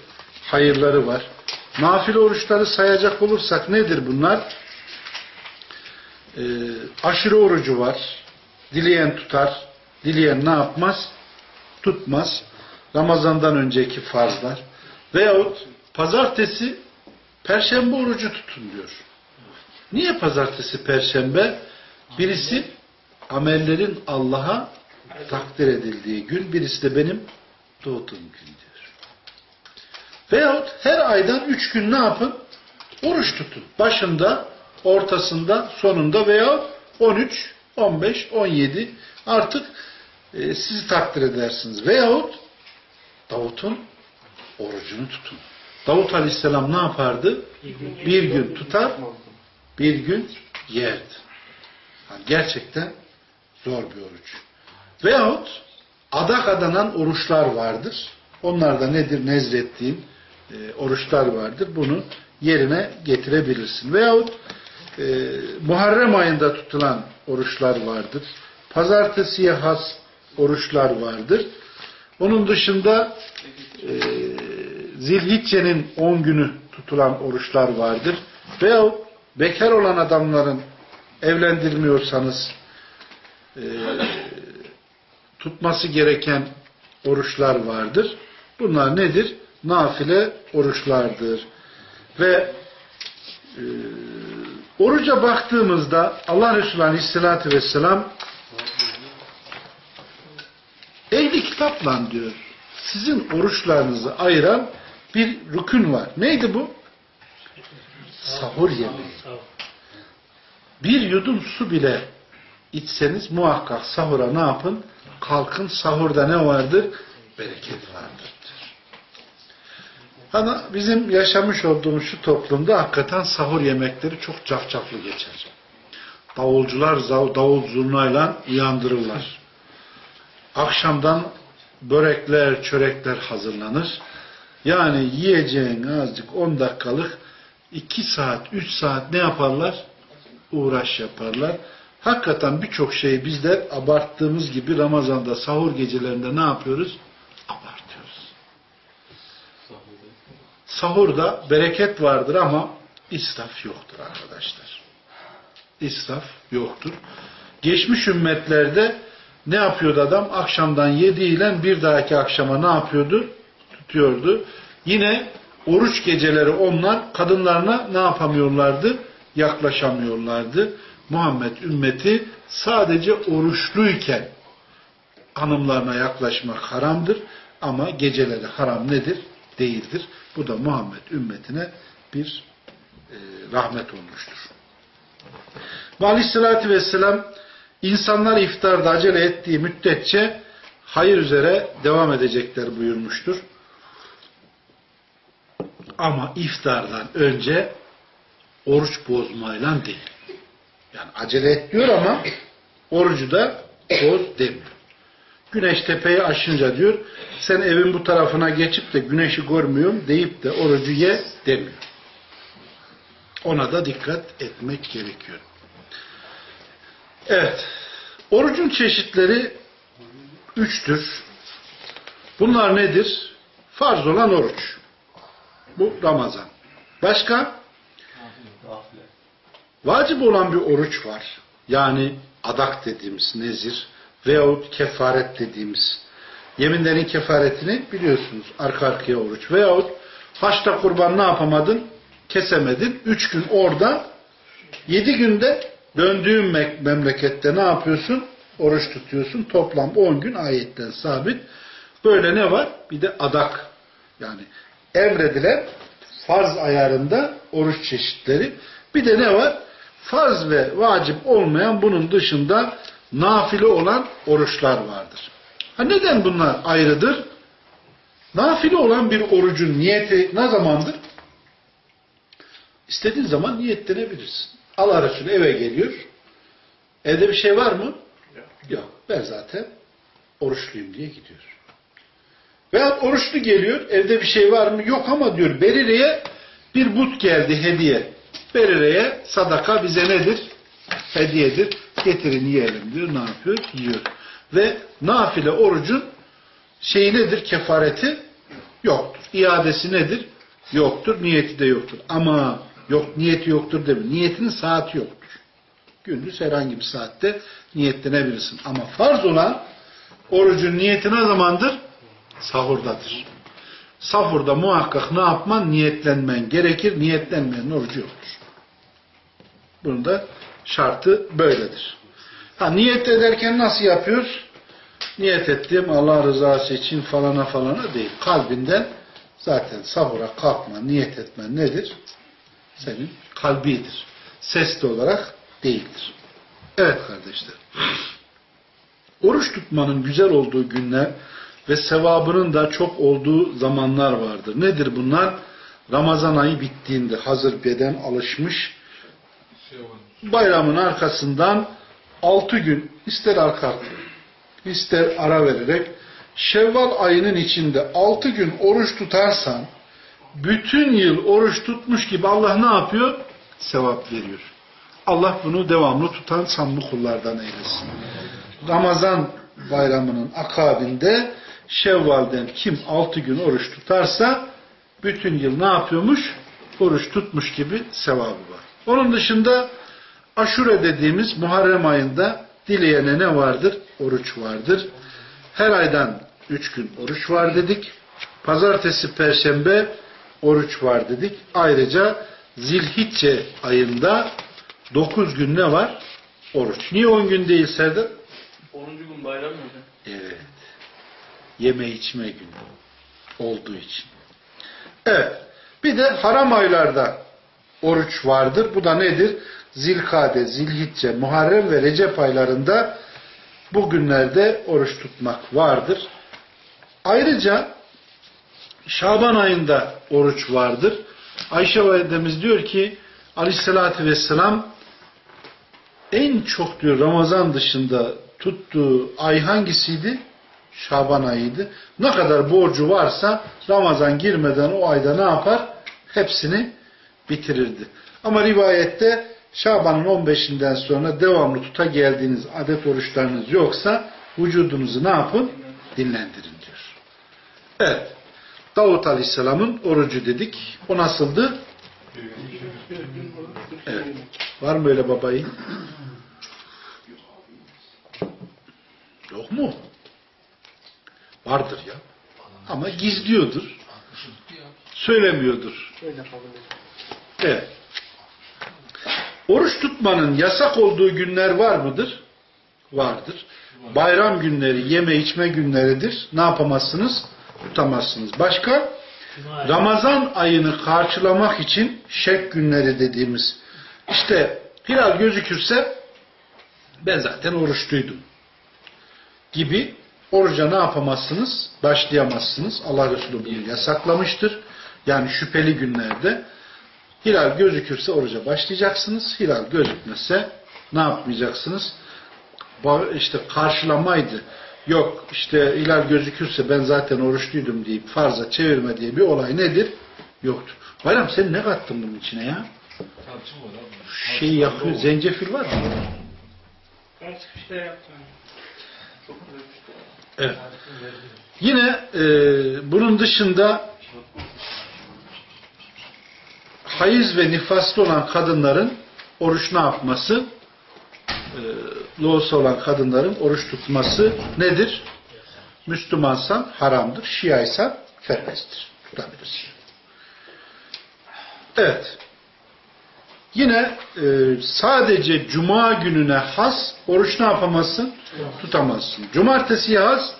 Hayırları var. Nafile oruçları sayacak olursak nedir bunlar? Ee, aşırı orucu var. Dileyen tutar. Dileyen ne yapmaz? Tutmaz. Ramazandan önceki farzlar. Veyahut pazartesi perşembe orucu tutun diyor. Niye pazartesi perşembe? Birisi amellerin Allah'a takdir edildiği gün, birisi de benim doğduğum gün diyor. Veyahut her aydan üç gün ne yapın? Oruç tutun. Başında, ortasında, sonunda veya 13, 15, 17 artık e, sizi takdir edersiniz. Veyahut Davut'un orucunu tutun. Davut Aleyhisselam ne yapardı? Bir gün tutar, bir gün yerdi. Yani gerçekten zor bir oruç. Veyahut adak adanan oruçlar vardır. Onlar da nedir? Nezrettiğin e, oruçlar vardır. Bunu yerine getirebilirsin. Veyahut e, Muharrem ayında tutulan oruçlar vardır. Pazartesiye has oruçlar vardır. Onun dışında e, Zilhicce'nin 10 günü tutulan oruçlar vardır. Veyahut bekar olan adamların evlendirmiyorsanız e, tutması gereken oruçlar vardır. Bunlar nedir? Nafile oruçlardır. Ve e, oruca baktığımızda Allah Resulü Aleyhisselatü Vesselam kitapla diyor sizin oruçlarınızı ayıran bir rükün var. Neydi bu? Sahur yemeği. Bir yudum su bile içseniz muhakkak sahura ne yapın? Kalkın sahurda ne vardır? Bereket vardır. Hani bizim yaşamış olduğumuz şu toplumda hakikaten sahur yemekleri çok cafcaflı geçer. Davulcular davul zurnayla uyandırırlar. Akşamdan börekler, çörekler hazırlanır. Yani yiyeceğin azıcık 10 dakikalık 2 saat, 3 saat ne yaparlar? Uğraş yaparlar. Hakikaten birçok şeyi bizler abarttığımız gibi Ramazan'da sahur gecelerinde ne yapıyoruz? Abartıyoruz. Sahurda bereket vardır ama israf yoktur arkadaşlar. İsraf yoktur. Geçmiş ümmetlerde ne yapıyordu adam? Akşamdan yediğiyle bir dahaki akşama ne yapıyordu? Tutuyordu. Yine oruç geceleri onlar kadınlarına ne yapamıyorlardı? Yaklaşamıyorlardı. Muhammed ümmeti sadece oruçluyken hanımlarına yaklaşmak haramdır. Ama geceleri haram nedir? Değildir. Bu da Muhammed ümmetine bir e, rahmet olmuştur. Ve aleyhissalatü vesselam insanlar iftarda acele ettiği müddetçe hayır üzere devam edecekler buyurmuştur. Ama iftardan önce oruç bozmayla değil. Yani acele et diyor ama orucu da boz demiyor. Güneş tepeyi aşınca diyor sen evin bu tarafına geçip de güneşi görmüyorum deyip de orucu ye demiyor. Ona da dikkat etmek gerekiyor. Evet. Orucun çeşitleri üçtür. Bunlar nedir? Farz olan oruç. Bu Ramazan. Başka? Vacip olan bir oruç var. Yani adak dediğimiz nezir veyahut kefaret dediğimiz yeminlerin kefaretini biliyorsunuz arka arkaya oruç veyahut haçta kurban ne yapamadın? Kesemedin. Üç gün orada yedi günde döndüğün memlekette ne yapıyorsun? Oruç tutuyorsun. Toplam on gün ayetten sabit. Böyle ne var? Bir de adak. Yani emredilen farz ayarında oruç çeşitleri. Bir de ne var? Farz ve vacip olmayan bunun dışında nafile olan oruçlar vardır. Ha neden bunlar ayrıdır? Nafile olan bir orucun niyeti ne zamandır? İstediğin zaman niyetlenebilirsin. Allah Resulü eve geliyor. Evde bir şey var mı? Yok. Yok. Ben zaten oruçluyum diye gidiyor. Veyahut oruçlu geliyor. Evde bir şey var mı? Yok ama diyor Berire'ye bir but geldi hediye. Berire'ye sadaka bize nedir? Hediyedir. Getirin yiyelim diyor. Ne yapıyor? Yiyor. Ve nafile orucun şeyi nedir? Kefareti yoktur. İadesi nedir? Yoktur. Niyeti de yoktur. Ama yok niyeti yoktur demiyor. Niyetinin saati yoktur. Gündüz herhangi bir saatte niyetlenebilirsin. Ama farz olan orucun niyeti ne zamandır? Sahurdadır. Sahurda muhakkak ne yapman? Niyetlenmen gerekir. Niyetlenmeyenin orucu yoktur. Bunun da şartı böyledir. Ha, niyet ederken nasıl yapıyoruz? Niyet ettiğim Allah rızası için falana falana değil. Kalbinden zaten sahura kalkma, niyet etmen nedir? Senin kalbidir. Sesli olarak değildir. Evet kardeşler. Oruç tutmanın güzel olduğu günler ve sevabının da çok olduğu zamanlar vardır. Nedir bunlar? Ramazan ayı bittiğinde hazır beden alışmış bayramın arkasından altı gün ister arka ister ara vererek Şevval ayının içinde altı gün oruç tutarsan bütün yıl oruç tutmuş gibi Allah ne yapıyor? Sevap veriyor. Allah bunu devamlı tutan samimi kullardan eylesin. Ramazan bayramının akabinde Şevval'den kim altı gün oruç tutarsa bütün yıl ne yapıyormuş? Oruç tutmuş gibi sevabı var. Onun dışında aşure dediğimiz Muharrem ayında dileyene ne vardır? Oruç vardır. Her aydan üç gün oruç var dedik. Pazartesi, perşembe oruç var dedik. Ayrıca Zilhicce ayında dokuz gün ne var? Oruç. Niye on gün değil Serdar? 10. gün bayram mı hocam? Evet. Yeme içme günü olduğu için. Evet. Bir de haram aylarda oruç vardır. Bu da nedir? Zilkade, Zilhicce, Muharrem ve Recep aylarında bu günlerde oruç tutmak vardır. Ayrıca Şaban ayında oruç vardır. Ayşe validemiz diyor ki Aleyhisselatü Vesselam en çok diyor Ramazan dışında tuttuğu ay hangisiydi? Şaban ayıydı. Ne kadar borcu varsa Ramazan girmeden o ayda ne yapar? Hepsini bitirirdi. Ama rivayette Şaban'ın 15'inden sonra devamlı tuta geldiğiniz adet oruçlarınız yoksa vücudunuzu ne yapın? Dinlendirin diyor. Evet. Davut Aleyhisselam'ın orucu dedik. O nasıldı? Evet. Var mı öyle babayı? Yok mu? Vardır ya. Ama gizliyordur. Söylemiyordur. Evet. Oruç tutmanın yasak olduğu günler var mıdır? Vardır. Bayram günleri, yeme içme günleridir. Ne yapamazsınız? Tutamazsınız. Başka? Ramazan ayını karşılamak için şek günleri dediğimiz işte hilal gözükürse ben zaten oruçluydum gibi oruca ne yapamazsınız? Başlayamazsınız. Allah Resulü bunu yasaklamıştır. Yani şüpheli günlerde hilal gözükürse oruca başlayacaksınız. Hilal gözükmezse ne yapmayacaksınız? İşte karşılamaydı. Yok işte hilal gözükürse ben zaten oruçluydum deyip farza çevirme diye bir olay nedir? Yoktur. Bayram sen ne kattın bunun içine ya? Şu Şeyi yakıyor. Zencefil var mı? Artık bir şey yaptım. Evet. Yine e, bunun dışında hayız ve nifaslı olan kadınların oruç ne yapması? E, loğusu olan kadınların oruç tutması nedir? Müslümansan haramdır. Şiaysan serbesttir. Tutabilirsin. Evet. Yine e, sadece cuma gününe has oruç ne yapamazsın? Tutamazsın. Cumartesiye has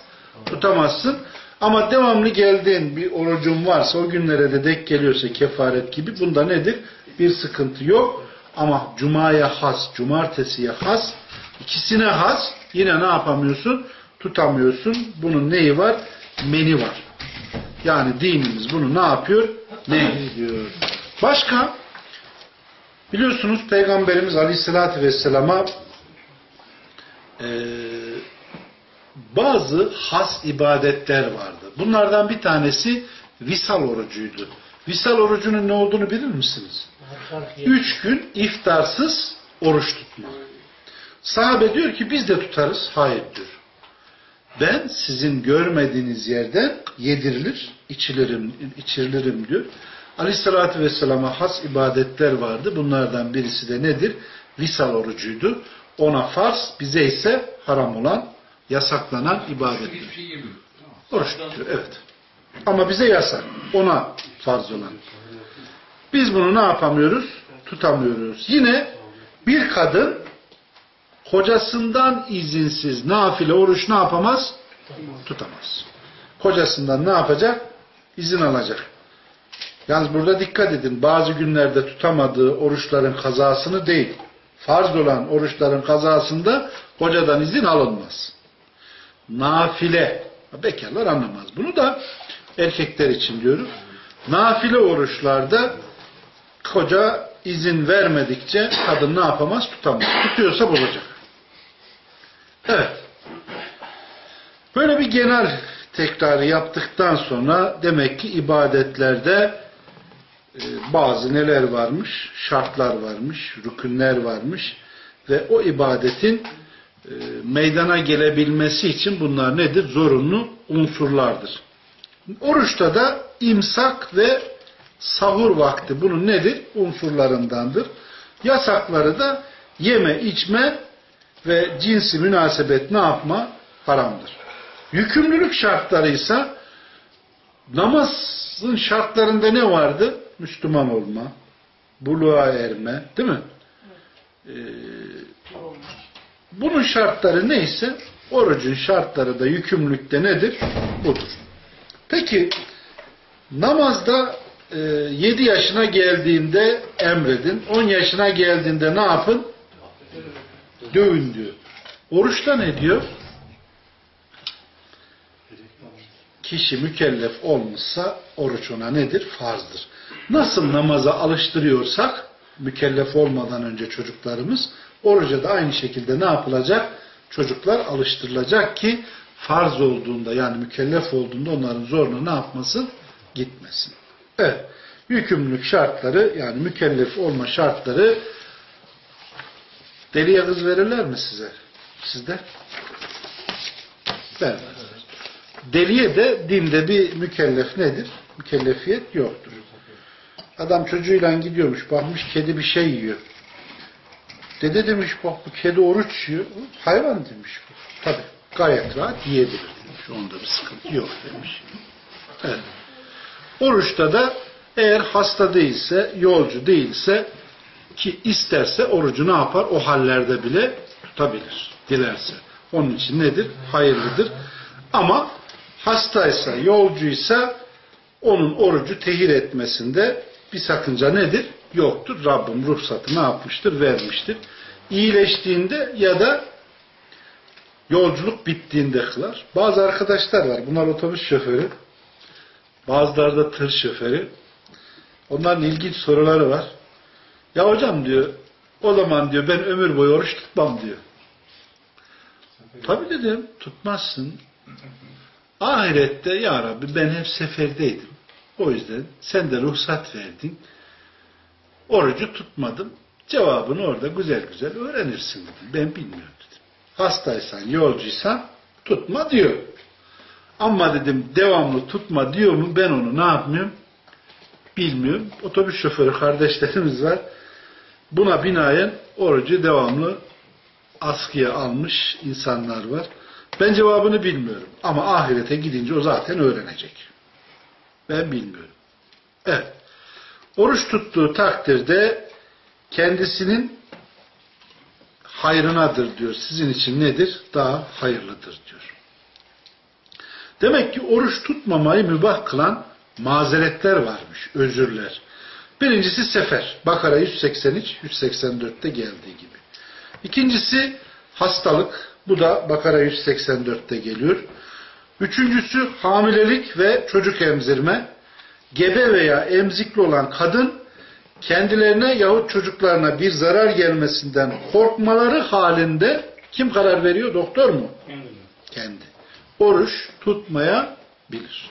tutamazsın. Ama devamlı geldiğin bir orucun varsa o günlere de denk geliyorsa kefaret gibi bunda nedir? Bir sıkıntı yok. Ama cumaya has, cumartesiye has, ikisine has yine ne yapamıyorsun? Tutamıyorsun. Bunun neyi var? Meni var. Yani dinimiz bunu ne yapıyor? Ne diyor? Başka? Biliyorsunuz Peygamberimiz Aleyhisselatü Vesselam'a e, bazı has ibadetler vardı. Bunlardan bir tanesi visal orucuydu. Visal orucunun ne olduğunu bilir misiniz? Üç gün iftarsız oruç tutma. Sahabe diyor ki biz de tutarız. Hayır diyor. Ben sizin görmediğiniz yerden yedirilir, içilirim, içirilirim diyor. Aleyhissalatü Vesselam'a has ibadetler vardı. Bunlardan birisi de nedir? Visal orucuydu. Ona farz, bize ise haram olan, yasaklanan ibadettir. Oruç tutuyor, evet. Ama bize yasak. Ona farz olan. Biz bunu ne yapamıyoruz? Tutamıyoruz. Yine bir kadın kocasından izinsiz nafile oruç ne yapamaz? Tutamaz. Kocasından ne yapacak? İzin alacak. Yalnız burada dikkat edin. Bazı günlerde tutamadığı oruçların kazasını değil. Farz olan oruçların kazasında kocadan izin alınmaz. Nafile. Bekarlar anlamaz. Bunu da erkekler için diyorum. Nafile oruçlarda koca izin vermedikçe kadın ne yapamaz? Tutamaz. Tutuyorsa bozacak. Evet. Böyle bir genel tekrarı yaptıktan sonra demek ki ibadetlerde e, bazı neler varmış? Şartlar varmış, rükünler varmış ve o ibadetin e, meydana gelebilmesi için bunlar nedir? Zorunlu unsurlardır. Oruçta da imsak ve sahur vakti bunun nedir? Unsurlarındandır. Yasakları da yeme, içme ve cinsi münasebet ne yapma? Haramdır. Yükümlülük şartları ise namazın şartlarında ne vardı? Müslüman olma, buluğa erme, değil mi? Ee, bunun şartları neyse orucun şartları da yükümlülükte nedir? Budur. Peki namazda 7 yaşına geldiğinde emredin. 10 yaşına geldiğinde ne yapın? Dövün diyor. Oruçta ne diyor? Kişi mükellef olmuşsa oruç ona nedir? Farzdır. Nasıl namaza alıştırıyorsak mükellef olmadan önce çocuklarımız oruca da aynı şekilde ne yapılacak? Çocuklar alıştırılacak ki farz olduğunda yani mükellef olduğunda onların zoruna ne yapmasın? Gitmesin. Evet. Yükümlülük şartları yani mükellef olma şartları deliye kız verirler mi size? Sizde? Vermezler. Deliye de dinde bir mükellef nedir? Mükellefiyet yoktur. Adam çocuğuyla gidiyormuş, bakmış kedi bir şey yiyor. Dede demiş bak bu kedi oruç yiyor. Hayvan demiş bu. Tabi gayet rahat yiyebilir demiş. Onda bir sıkıntı yok demiş. Evet. Oruçta da eğer hasta değilse, yolcu değilse ki isterse orucu ne yapar? O hallerde bile tutabilir. Dilerse. Onun için nedir? Hayırlıdır. Ama hastaysa, yolcuysa onun orucu tehir etmesinde bir sakınca nedir? Yoktur. Rabbim ruhsatı ne yapmıştır? Vermiştir. İyileştiğinde ya da yolculuk bittiğinde kılar. Bazı arkadaşlar var. Bunlar otobüs şoförü. Bazıları da tır şoförü. Onların ilginç soruları var. Ya hocam diyor, o zaman diyor ben ömür boyu oruç tutmam diyor. Tabii dedim, tutmazsın. Ahirette ya Rabbi ben hep seferdeydim. O yüzden sen de ruhsat verdin. Orucu tutmadım. Cevabını orada güzel güzel öğrenirsin dedim. Ben bilmiyorum dedim. Hastaysan, yolcuysan tutma diyor. Ama dedim devamlı tutma diyor mu ben onu ne yapmıyorum? Bilmiyorum. Otobüs şoförü kardeşlerimiz var. Buna binaen orucu devamlı askıya almış insanlar var. Ben cevabını bilmiyorum. Ama ahirete gidince o zaten öğrenecek. Ben bilmiyorum. Evet. Oruç tuttuğu takdirde kendisinin hayrınadır diyor. Sizin için nedir? Daha hayırlıdır diyor. Demek ki oruç tutmamayı mübah kılan mazeretler varmış, özürler. Birincisi sefer. Bakara 183, 184'te geldiği gibi. İkincisi hastalık. Bu da Bakara 184'te geliyor. Üçüncüsü hamilelik ve çocuk emzirme. Gebe veya emzikli olan kadın kendilerine yahut çocuklarına bir zarar gelmesinden korkmaları halinde kim karar veriyor? Doktor mu? Kendi. Oruç tutmaya bilir.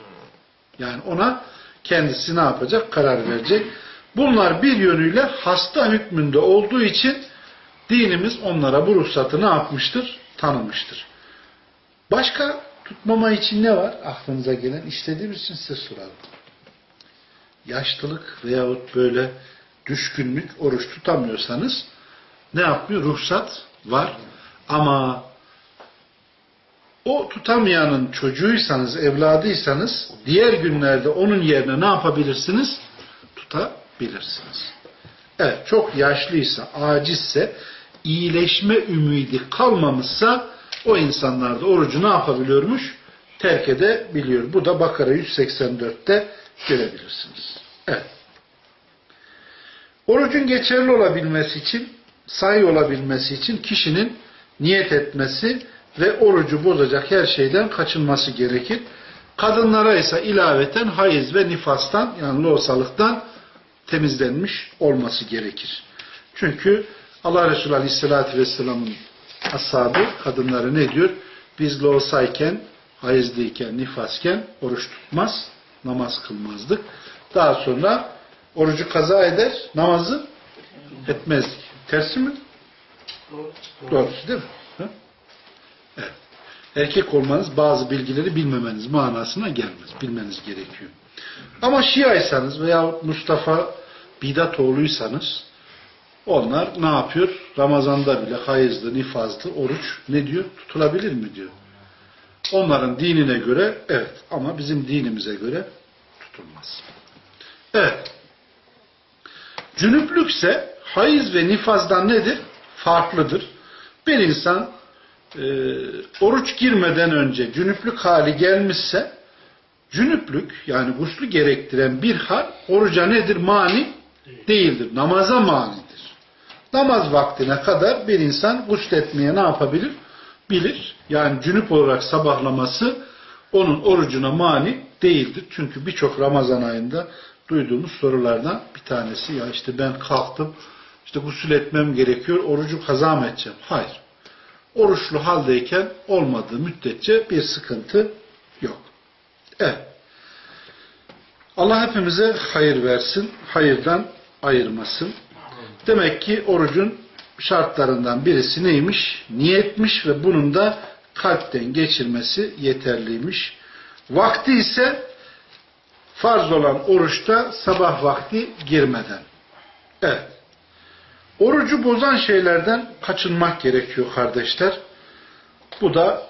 Yani ona kendisi ne yapacak? Karar verecek. Bunlar bir yönüyle hasta hükmünde olduğu için dinimiz onlara bu ruhsatı ne yapmıştır? Tanımıştır. Başka tutmama için ne var? Aklınıza gelen istediğimiz için size soralım. Yaşlılık veyahut böyle düşkünlük, oruç tutamıyorsanız ne yapmıyor? Ruhsat var. Ama o tutamayanın çocuğuysanız, evladıysanız diğer günlerde onun yerine ne yapabilirsiniz? Tutabilirsiniz. Evet, çok yaşlıysa, acizse, iyileşme ümidi kalmamışsa o insanlar da orucu ne yapabiliyormuş? Terk edebiliyor. Bu da Bakara 184'te görebilirsiniz. Evet. Orucun geçerli olabilmesi için, sayı olabilmesi için kişinin niyet etmesi ve orucu bozacak her şeyden kaçınması gerekir. Kadınlara ise ilaveten hayız ve nifastan yani loğusalıktan temizlenmiş olması gerekir. Çünkü Allah Resulü Aleyhisselatü Vesselam'ın ashabı kadınları ne diyor? Biz loğusayken, hayızlıyken, nifasken oruç tutmaz, namaz kılmazdık. Daha sonra orucu kaza eder, namazı etmezdik. Tersi mi? Doğrusu değil mi? Evet. Erkek olmanız bazı bilgileri bilmemeniz manasına gelmez. Bilmeniz gerekiyor. Ama Şiaysanız veya Mustafa Bidatoğluysanız onlar ne yapıyor? Ramazanda bile hayızlı, nifazlı oruç ne diyor? Tutulabilir mi diyor. Onların dinine göre evet ama bizim dinimize göre tutulmaz. Evet. Cünüplükse hayız ve nifazdan nedir? Farklıdır. Bir insan e, oruç girmeden önce cünüplük hali gelmişse Cünüplük yani guslu gerektiren bir hal oruca nedir? Mani değildir. Namaza manidir. Namaz vaktine kadar bir insan gusletmeye ne yapabilir? Bilir. Yani cünüp olarak sabahlaması onun orucuna mani değildir. Çünkü birçok Ramazan ayında duyduğumuz sorulardan bir tanesi ya işte ben kalktım işte gusül etmem gerekiyor orucu kaza mı edeceğim? Hayır. Oruçlu haldeyken olmadığı müddetçe bir sıkıntı yok. Evet. Allah hepimize hayır versin, hayırdan ayırmasın. Demek ki orucun şartlarından birisi neymiş? Niyetmiş ve bunun da kalpten geçirmesi yeterliymiş. Vakti ise farz olan oruçta sabah vakti girmeden. Evet. Orucu bozan şeylerden kaçınmak gerekiyor kardeşler. Bu da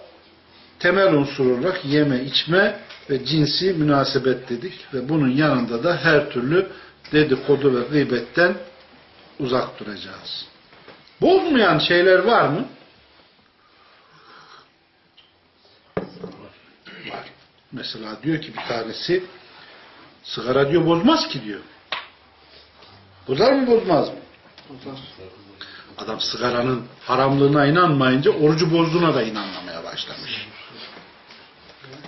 temel unsur olarak yeme, içme ve cinsi münasebet dedik ve bunun yanında da her türlü dedikodu ve gıybetten uzak duracağız. Bozmayan şeyler var mı? Var. Mesela diyor ki bir tanesi sigara diyor bozmaz ki diyor. Bozar mı bozmaz mı? Adam sigaranın haramlığına inanmayınca orucu bozduğuna da inanmamaya başlamış.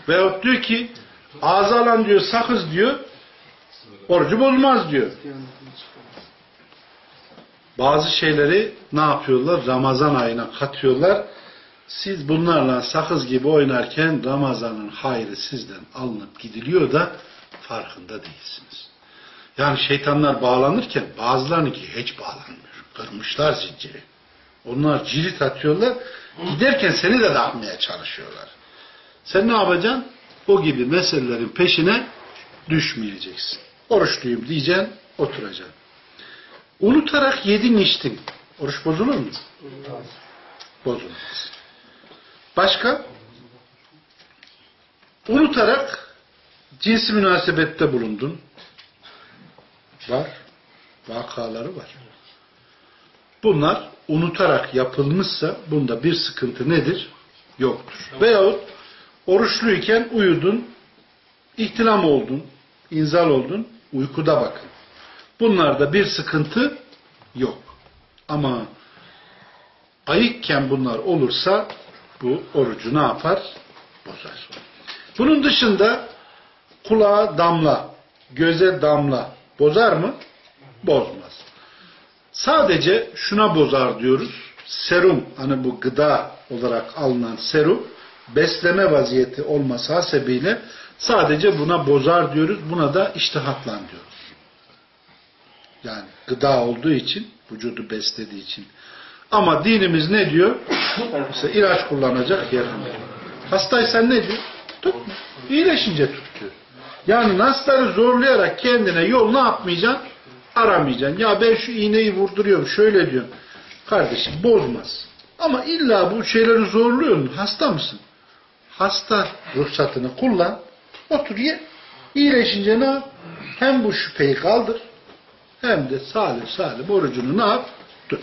Veyahut diyor ki ağza alan diyor sakız diyor orucu bozmaz diyor. Bazı şeyleri ne yapıyorlar? Ramazan ayına katıyorlar. Siz bunlarla sakız gibi oynarken Ramazan'ın hayrı sizden alınıp gidiliyor da farkında değilsiniz. Yani şeytanlar bağlanırken bazılarınınki hiç bağlanmıyor. Kırmışlar zinciri. Onlar cirit atıyorlar. Giderken seni de dağıtmaya çalışıyorlar. Sen ne yapacaksın? O gibi meselelerin peşine düşmeyeceksin. Oruçluyum diyeceksin, oturacaksın. Unutarak yedin içtin. Oruç bozulur mu? Bozulmaz. Başka? Unutarak cinsi münasebette bulundun. Var. Vakaları var. Bunlar unutarak yapılmışsa bunda bir sıkıntı nedir? Yoktur. Veyahut oruçluyken uyudun, ihtilam oldun, inzal oldun, uykuda bakın. Bunlarda bir sıkıntı yok. Ama ayıkken bunlar olursa bu orucu ne yapar? Bozar. Bunun dışında kulağa damla, göze damla bozar mı? Bozmaz. Sadece şuna bozar diyoruz. Serum, hani bu gıda olarak alınan serum, besleme vaziyeti olması hasebiyle sadece buna bozar diyoruz. Buna da iştihatlan diyoruz. Yani gıda olduğu için, vücudu beslediği için. Ama dinimiz ne diyor? Mesela ilaç kullanacak yer. Hastaysan ne diyor? Tutma. İyileşince tut diyor. Yani nasları zorlayarak kendine yol ne yapmayacaksın? Aramayacaksın. Ya ben şu iğneyi vurduruyorum şöyle diyorum. Kardeşim bozmaz. Ama illa bu şeyleri zorluyorsun. Hasta mısın? Hasta ruhsatını kullan. Otur ye. İyileşince ne yap? Hem bu şüpheyi kaldır hem de salim salim orucunu ne yap? Tut.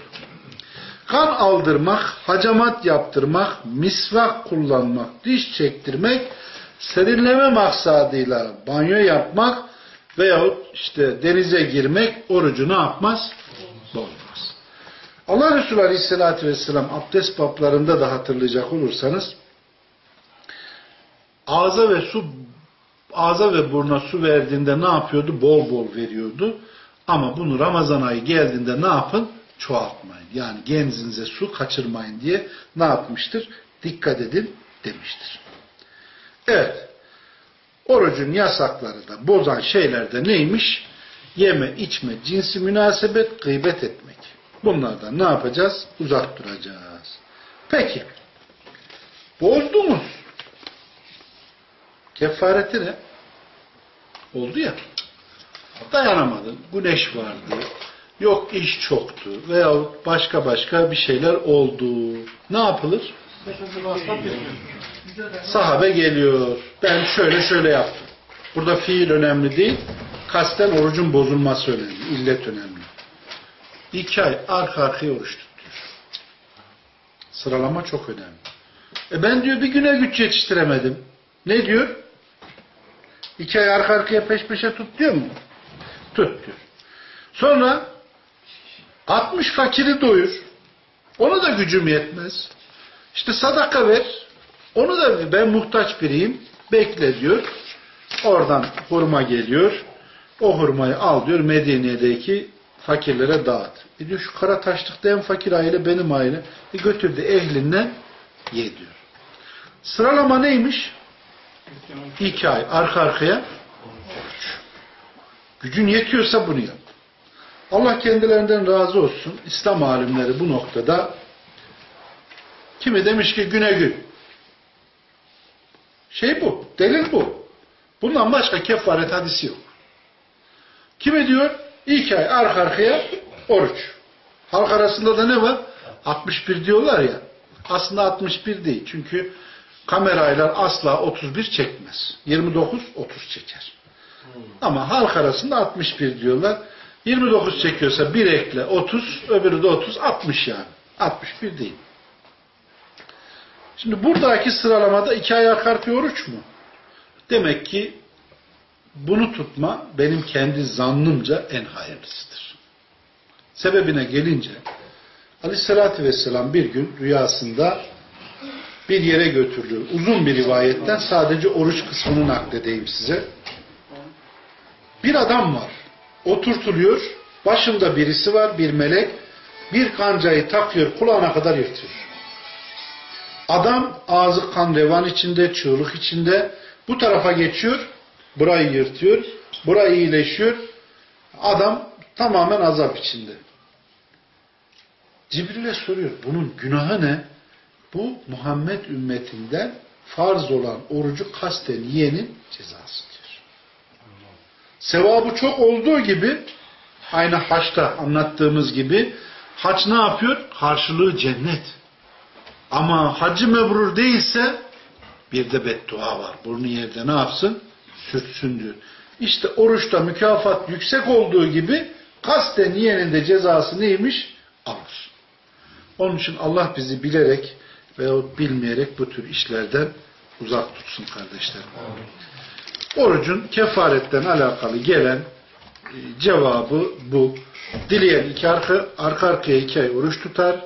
Kan aldırmak, hacamat yaptırmak, misvak kullanmak, diş çektirmek, serinleme maksadıyla banyo yapmak veyahut işte denize girmek orucu ne yapmaz? Bozmaz. Allah Resulü Aleyhisselatü Vesselam abdest bablarında da hatırlayacak olursanız ağza ve su ağza ve buruna su verdiğinde ne yapıyordu? Bol bol veriyordu. Ama bunu Ramazan ayı geldiğinde ne yapın? Çoğaltmayın. Yani genzinize su kaçırmayın diye ne yapmıştır? Dikkat edin demiştir. Evet. Orucun yasakları da bozan şeyler de neymiş? Yeme, içme, cinsi münasebet, gıybet etmek. Bunlardan ne yapacağız? Uzak duracağız. Peki. Bozdunuz. Kefareti ne? Oldu ya. Dayanamadın. Güneş vardı. Yok iş çoktu. Veyahut başka başka bir şeyler oldu. Ne yapılır? Sahabe geliyor. Ben şöyle şöyle yaptım. Burada fiil önemli değil. Kasten orucun bozulması önemli. illet önemli. İki ay arka arkaya oruç tut diyor. Sıralama çok önemli. E ben diyor bir güne güç yetiştiremedim. Ne diyor? İki ay arka arkaya peş peşe tut diyor mu? Tut diyor. Sonra 60 fakiri doyur. Onu da gücüm yetmez. İşte sadaka ver. Onu da ben muhtaç biriyim. Bekle diyor. Oradan hurma geliyor. O hurmayı al diyor Medine'deki fakirlere dağıt. E diyor şu kara taşlıkta en fakir aile benim aile. E götür de ehlinden ye diyor. Sıralama neymiş? İki ay arka arkaya. Gücün yetiyorsa bunu yap. Allah kendilerinden razı olsun. İslam alimleri bu noktada kimi demiş ki güne gün. Şey bu. Delil bu. Bundan başka kefaret hadisi yok. Kimi diyor? İki ay arka arkaya oruç. Halk arasında da ne var? 61 diyorlar ya. Aslında 61 değil. Çünkü kamerayla asla 31 çekmez. 29, 30 çeker. Ama halk arasında 61 diyorlar. 29 çekiyorsa bir ekle 30, öbürü de 30, 60 yani. 61 değil. Şimdi buradaki sıralamada iki ay arka arkaya oruç mu? Demek ki bunu tutma benim kendi zannımca en hayırlısıdır. Sebebine gelince Aleyhisselatü Vesselam bir gün rüyasında bir yere götürülüyor. Uzun bir rivayetten sadece oruç kısmını nakledeyim size. Bir adam var. Oturtuluyor. Başında birisi var, bir melek. Bir kancayı takıyor, kulağına kadar yırtıyor. Adam ağzı kan revan içinde, çığlık içinde. Bu tarafa geçiyor, burayı yırtıyor, burayı iyileşiyor. Adam tamamen azap içinde. Cibril'e soruyor, bunun günahı ne? Bu Muhammed ümmetinden farz olan orucu kasten yiyenin cezası diyor. Sevabı çok olduğu gibi aynı haçta anlattığımız gibi haç ne yapıyor? Karşılığı cennet. Ama hacı mebrur değilse bir de beddua var. Burnu yerde ne yapsın? Sürtsün diyor. İşte oruçta mükafat yüksek olduğu gibi kasten yiyenin de cezası neymiş? Alır. Onun için Allah bizi bilerek veyahut bilmeyerek bu tür işlerden uzak tutsun kardeşlerim. Orucun kefaretten alakalı gelen e, cevabı bu. Dileyen iki arka, arka arkaya iki ay oruç tutar,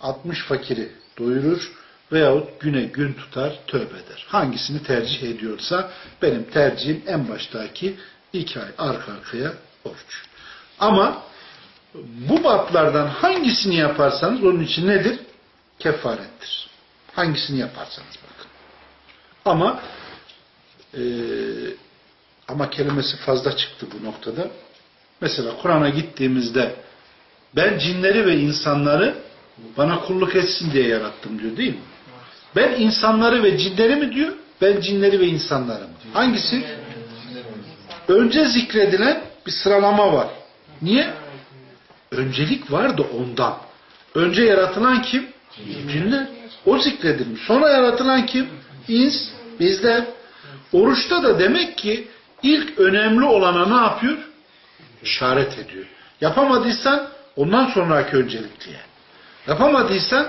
60 fakiri doyurur veyahut güne gün tutar, tövbe eder. Hangisini tercih ediyorsa benim tercihim en baştaki iki ay arka arkaya oruç. Ama bu baplardan hangisini yaparsanız onun için nedir? Kefarettir. Hangisini yaparsanız bakın. Ama e, ama kelimesi fazla çıktı bu noktada. Mesela Kur'an'a gittiğimizde ben cinleri ve insanları bana kulluk etsin diye yarattım diyor değil mi? Ben insanları ve cinleri mi diyor? Ben cinleri ve insanları mı? Hangisi? Önce zikredilen bir sıralama var. Niye? Öncelik var da ondan. Önce yaratılan kim? Cinler. O zikredilmiş. Sonra yaratılan kim? İns. Bizler. Oruçta da demek ki ilk önemli olana ne yapıyor? İşaret ediyor. Yapamadıysan ondan sonraki öncelikliye. Yapamadıysan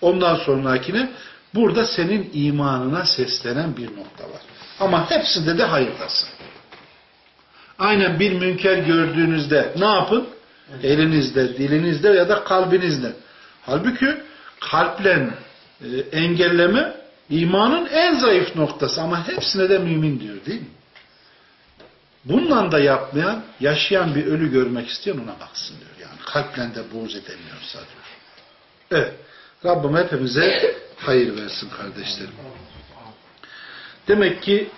ondan sonrakine burada senin imanına seslenen bir nokta var. Ama hepsinde de hayırlasın. Aynen bir münker gördüğünüzde ne yapın? Elinizde, dilinizde ya da kalbinizde. Halbuki kalple e, engelleme imanın en zayıf noktası ama hepsine de mümin diyor değil mi? Bununla da yapmayan, yaşayan bir ölü görmek isteyen ona baksın diyor. Yani kalple de buğz edemiyorsa diyor. Evet. Rabbim hepimize hayır versin kardeşlerim. Demek ki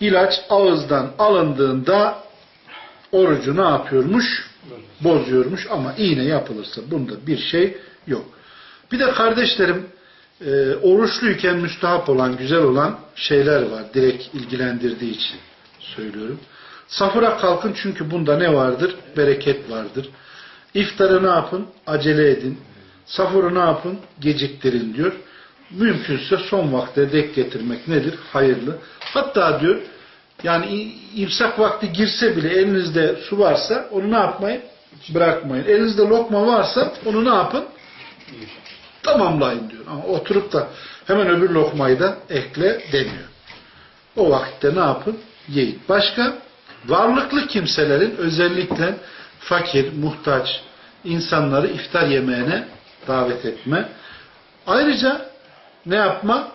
ilaç ağızdan alındığında orucu ne yapıyormuş? Bozuyormuş ama iğne yapılırsa bunda bir şey yok. Bir de kardeşlerim e, oruçluyken müstahap olan, güzel olan şeyler var. Direkt ilgilendirdiği için söylüyorum. Safura kalkın çünkü bunda ne vardır? Bereket vardır. İftarı ne yapın? Acele edin. Safuru ne yapın? Geciktirin diyor. Mümkünse son vakte dek getirmek nedir? Hayırlı. Hatta diyor yani imsak vakti girse bile elinizde su varsa onu ne yapmayın? Bırakmayın. Elinizde lokma varsa onu ne yapın? Tamamlayın diyor. Ama oturup da hemen öbür lokmayı da ekle demiyor. O vakitte ne yapın? yiyin. Başka? Varlıklı kimselerin özellikle fakir, muhtaç insanları iftar yemeğine davet etme. Ayrıca ne yapma?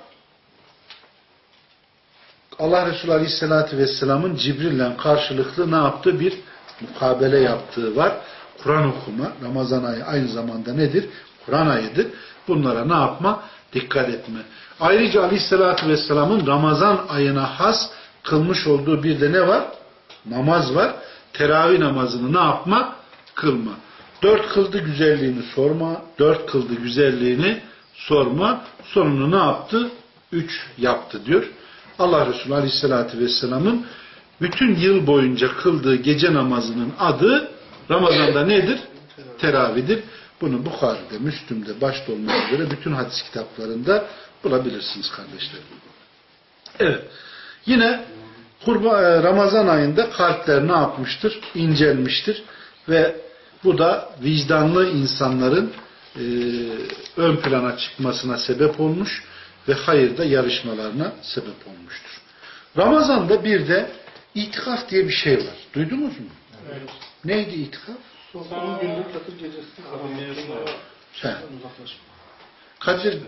Allah Resulü Aleyhisselatü Vesselam'ın Cibril'le karşılıklı ne yaptığı bir mukabele yaptığı var. Kur'an okuma, Ramazan ayı aynı zamanda nedir? Kur'an ayıdır. Bunlara ne yapma? Dikkat etme. Ayrıca Aleyhisselatü Vesselam'ın Ramazan ayına has kılmış olduğu bir de ne var? Namaz var. Teravih namazını ne yapma? Kılma. Dört kıldı güzelliğini sorma. Dört kıldı güzelliğini sorma. Sonunu ne yaptı? Üç yaptı diyor. Allah Resulü Aleyhisselatü Vesselam'ın bütün yıl boyunca kıldığı gece namazının adı Ramazan'da nedir? Teravidir. Bunu Bukhari'de, Müslüm'de başta olmak üzere bütün hadis kitaplarında bulabilirsiniz kardeşlerim. Evet. Yine kurba, e, Ramazan ayında kalpler ne yapmıştır? İncelmiştir. Ve bu da vicdanlı insanların e, ön plana çıkmasına sebep olmuş ve hayırda yarışmalarına sebep olmuştur. Ramazan'da bir de itikaf diye bir şey var. Duydunuz mu? Evet. Neydi itikaf? Son 10 günlük Kadir gecesi. Uzaklaşma. Kadir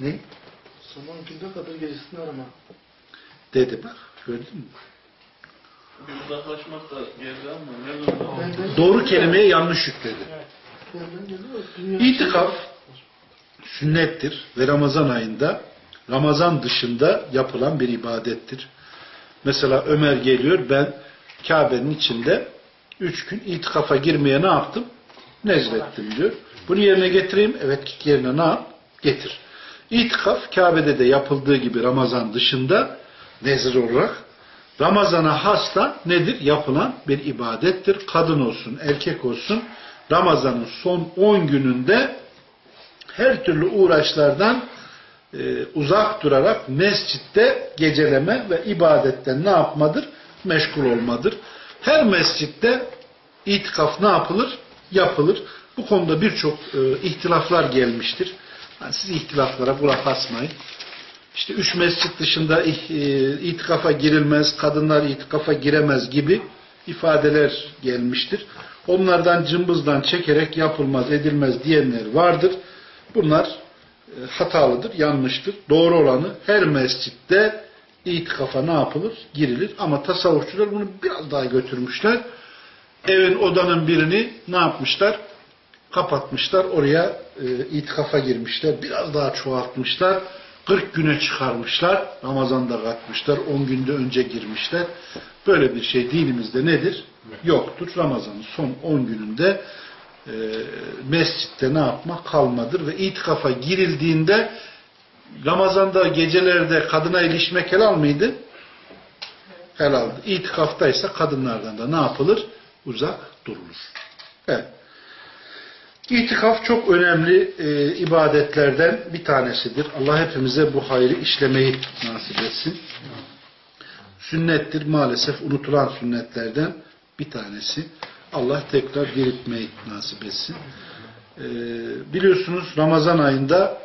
ne? Son 10 günde Kadir gecesini arama. Dedi bak. Gördün mü? Bir uzaklaşmak da geldi ama ne zaman Benden, Doğru kelimeye yanlış yükledi. İtikaf sünnettir ve Ramazan ayında Ramazan dışında yapılan bir ibadettir. Mesela Ömer geliyor ben Kabe'nin içinde üç gün itikafa girmeye ne yaptım? Nezrettim diyor. Bunu yerine getireyim. Evet git yerine ne yap? Getir. İtikaf Kabe'de de yapıldığı gibi Ramazan dışında nezir olarak Ramazana hasta nedir? Yapılan bir ibadettir. Kadın olsun, erkek olsun Ramazan'ın son 10 gününde her türlü uğraşlardan e, uzak durarak mescitte geceleme ve ibadetten ne yapmadır? Meşgul olmadır. Her mescitte itikaf ne yapılır? Yapılır. Bu konuda birçok e, ihtilaflar gelmiştir. Yani siz ihtilaflara kulak asmayın. İşte üç mescit dışında e, itikafa girilmez, kadınlar itikafa giremez gibi ifadeler gelmiştir. Onlardan cımbızdan çekerek yapılmaz, edilmez diyenler vardır. Bunlar e, hatalıdır, yanlıştır. Doğru olanı her mescitte itikafa ne yapılır? Girilir. Ama tasavvufçular bunu biraz daha götürmüşler. Evin odanın birini ne yapmışlar? Kapatmışlar. Oraya e, itikafa girmişler. Biraz daha çoğaltmışlar. 40 güne çıkarmışlar. Ramazan'da katmışlar. 10 günde önce girmişler. Böyle bir şey dinimizde nedir? Yoktur. Ramazan'ın son 10 gününde e, mescitte ne yapmak kalmadır ve itikafa girildiğinde Ramazan'da gecelerde kadına ilişmek helal mıydı? Helaldi. İtikaftaysa kadınlardan da ne yapılır? Uzak durulur. Evet. İtikaf çok önemli e, ibadetlerden bir tanesidir. Allah hepimize bu hayrı işlemeyi nasip etsin. Sünnettir maalesef unutulan sünnetlerden bir tanesi. Allah tekrar diriltmeyi nasip etsin. E, biliyorsunuz Ramazan ayında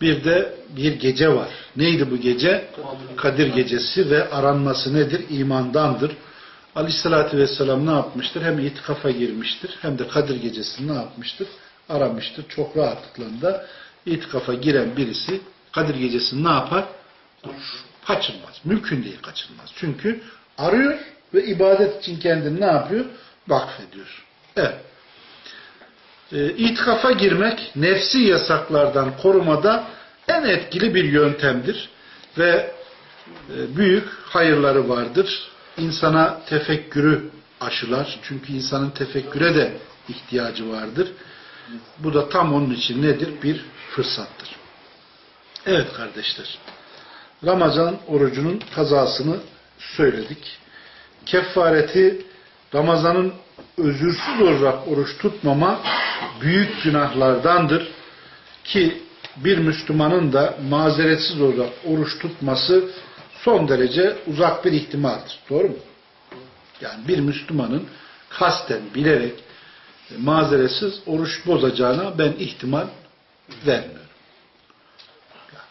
bir de bir gece var. Neydi bu gece? Kadir gecesi ve aranması nedir? İmandandır. Aleyhissalatü vesselam ne yapmıştır? Hem itikafa girmiştir hem de Kadir gecesini ne yapmıştır? Aramıştır. Çok rahatlıkla da itikafa giren birisi Kadir gecesini ne yapar? Durur. Kaçırmaz. Mümkün değil kaçırmaz. Çünkü arıyor ve ibadet için kendini ne yapıyor? Vakfediyor. Evet. E, itikafa girmek nefsi yasaklardan korumada en etkili bir yöntemdir. Ve e, büyük hayırları vardır. İnsana tefekkürü aşılar. Çünkü insanın tefekküre de ihtiyacı vardır. Bu da tam onun için nedir? Bir fırsattır. Evet kardeşler. Ramazan orucunun kazasını söyledik. Kefareti Ramazan'ın özürsüz olarak oruç tutmama büyük günahlardandır. Ki bir Müslümanın da mazeretsiz olarak oruç tutması son derece uzak bir ihtimaldir. Doğru mu? Yani bir Müslümanın kasten bilerek mazeretsiz oruç bozacağına ben ihtimal vermiyorum.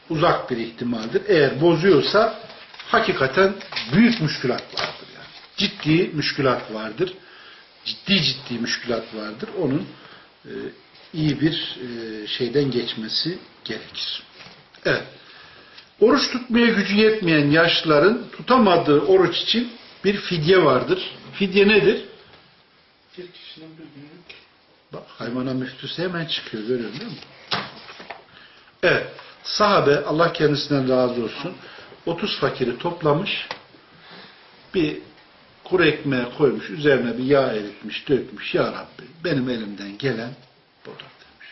Uzak bir ihtimaldir. Eğer bozuyorsa hakikaten büyük müşkülat vardır. Yani. Ciddi müşkülat vardır. Ciddi ciddi müşkülat vardır. Onun e, iyi bir e, şeyden geçmesi gerekir. Evet. Oruç tutmaya gücü yetmeyen yaşlıların tutamadığı oruç için bir fidye vardır. Fidye nedir? Bir kişinin bir Bak haymana müftüsü hemen çıkıyor görüyor musun? Evet. Sahabe Allah kendisinden razı olsun 30 fakiri toplamış bir kuru ekmeğe koymuş üzerine bir yağ eritmiş dökmüş ya Rabbi benim elimden gelen budur demiş.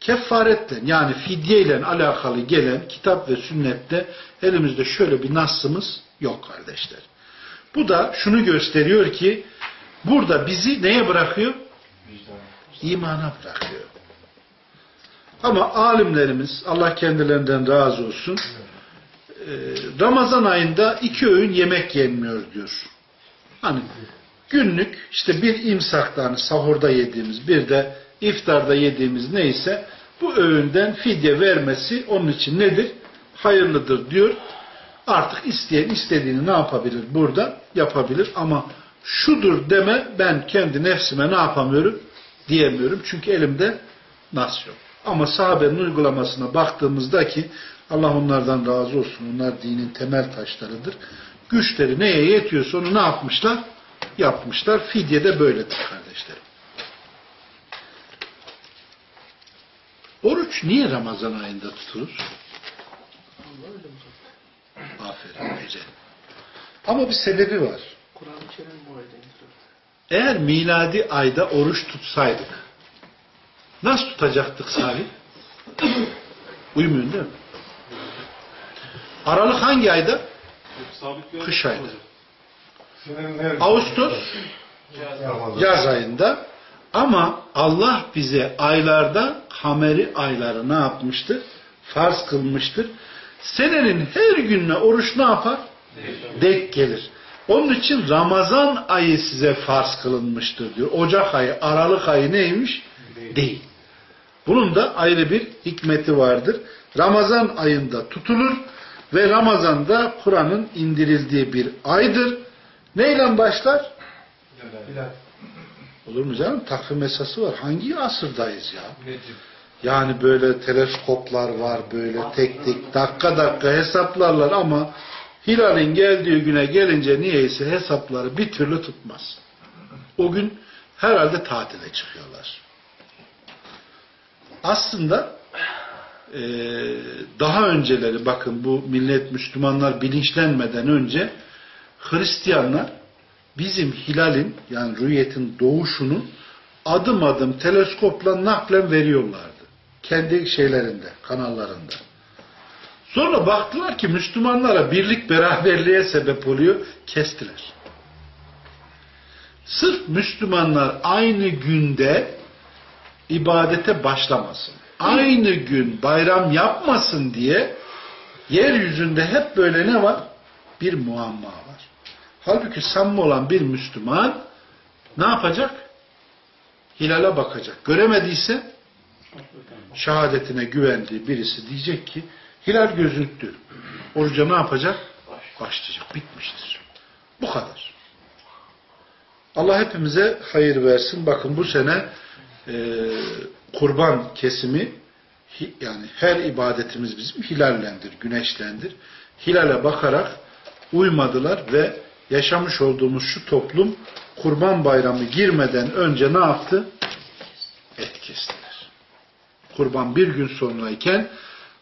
Kefaretle yani fidyeyle alakalı gelen kitap ve sünnette elimizde şöyle bir nassımız yok kardeşler. Bu da şunu gösteriyor ki burada bizi neye bırakıyor? İmana bırakıyor. Ama alimlerimiz Allah kendilerinden razı olsun e, Ramazan ayında iki öğün yemek yenmiyor diyor. Hani günlük işte bir imsakta hani sahurda yediğimiz bir de iftarda yediğimiz neyse bu öğünden fidye vermesi onun için nedir? Hayırlıdır diyor. Artık isteyen istediğini ne yapabilir? Burada yapabilir ama şudur deme ben kendi nefsime ne yapamıyorum? Diyemiyorum. Çünkü elimde nas yok. Ama sahabenin uygulamasına baktığımızda ki Allah onlardan razı olsun. Onlar dinin temel taşlarıdır. Güçleri neye yetiyorsa onu ne yapmışlar? Yapmışlar. Fidye de böyledir kardeşlerim. Oruç niye Ramazan ayında uzattı. Aferin güzel. Ama bir sebebi var. Kur'an-ı bu. Eğer miladi ayda oruç tutsaydık nasıl tutacaktık Salih? Uyumuyorsun değil mi? Aralık hangi ayda? Kış ayda. Ağustos yaz ayında ama Allah bize aylarda kameri ayları ne yapmıştır? Farz kılmıştır. Senenin her gününe oruç ne yapar? Denk gelir. Onun için Ramazan ayı size farz kılınmıştır diyor. Ocak ayı, Aralık ayı neymiş? Değil. Bunun da ayrı bir hikmeti vardır. Ramazan ayında tutulur ve Ramazan'da Kur'an'ın indirildiği bir aydır. Neyle başlar? Olur mu canım? Takvim esası var. Hangi asırdayız ya? Yani böyle teleskoplar var böyle tek tek dakika dakika hesaplarlar ama hilalin geldiği güne gelince niyeyse hesapları bir türlü tutmaz. O gün herhalde tatile çıkıyorlar. Aslında e, daha önceleri bakın bu millet Müslümanlar bilinçlenmeden önce Hristiyanlar bizim hilalin yani rüyetin doğuşunu adım adım teleskopla naklen veriyorlardı. Kendi şeylerinde, kanallarında. Sonra baktılar ki Müslümanlara birlik beraberliğe sebep oluyor, kestiler. Sırf Müslümanlar aynı günde ibadete başlamasın. Aynı gün bayram yapmasın diye yeryüzünde hep böyle ne var? Bir muamma var. Halbuki samimi olan bir Müslüman ne yapacak? Hilale bakacak. Göremediyse şehadetine güvendiği birisi diyecek ki hilal gözüktü. Oruca ne yapacak? Başlayacak. Bitmiştir. Bu kadar. Allah hepimize hayır versin. Bakın bu sene e, kurban kesimi yani her ibadetimiz bizim hilallendir, güneşlendir. Hilale bakarak uymadılar ve yaşamış olduğumuz şu toplum kurban bayramı girmeden önce ne yaptı? Et kestiler. Kurban bir gün sonrayken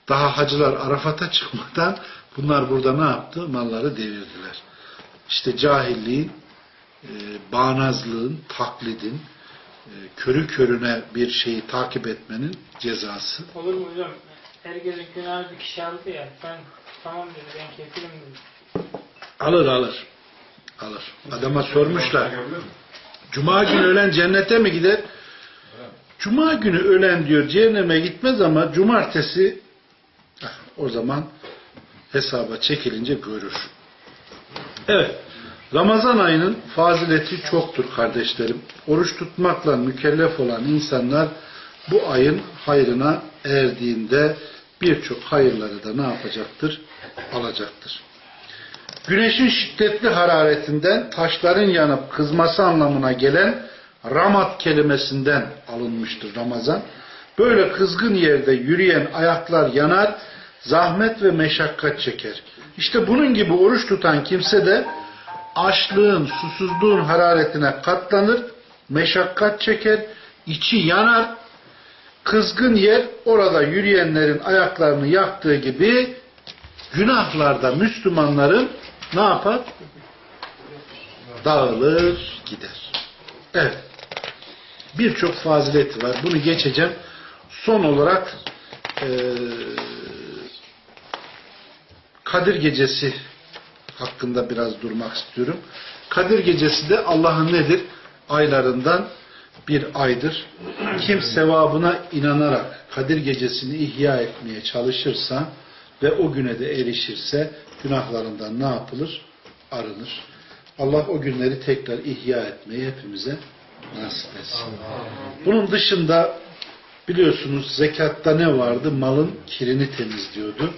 daha hacılar Arafat'a çıkmadan bunlar burada ne yaptı? Malları devirdiler. İşte cahilliğin, e, bağnazlığın, taklidin, e, körü körüne bir şeyi takip etmenin cezası. Olur mu hocam? Herkesin günahı bir kişi aldı ya. Ben tamam dedi ben kefilim dedi. Alır alır. Alır. Adama sormuşlar. Cuma günü ölen cennete mi gider? Cuma günü ölen diyor cehenneme gitmez ama cumartesi o zaman hesaba çekilince görür. Evet. Ramazan ayının fazileti çoktur kardeşlerim. Oruç tutmakla mükellef olan insanlar bu ayın hayrına erdiğinde birçok hayırları da ne yapacaktır? Alacaktır. Güneşin şiddetli hararetinden taşların yanıp kızması anlamına gelen ramat kelimesinden alınmıştır Ramazan. Böyle kızgın yerde yürüyen ayaklar yanar, zahmet ve meşakkat çeker. İşte bunun gibi oruç tutan kimse de açlığın, susuzluğun hararetine katlanır, meşakkat çeker, içi yanar, kızgın yer orada yürüyenlerin ayaklarını yaktığı gibi günahlarda Müslümanların ne yapar? Dağılır gider. Evet. Birçok fazileti var. Bunu geçeceğim. Son olarak eee Kadir Gecesi hakkında biraz durmak istiyorum. Kadir Gecesi de Allah'ın nedir? Aylarından bir aydır. Kim sevabına inanarak Kadir Gecesini ihya etmeye çalışırsa ve o güne de erişirse günahlarından ne yapılır? Arınır. Allah o günleri tekrar ihya etmeyi hepimize nasip etsin. Bunun dışında biliyorsunuz zekatta ne vardı? Malın kirini temizliyordu.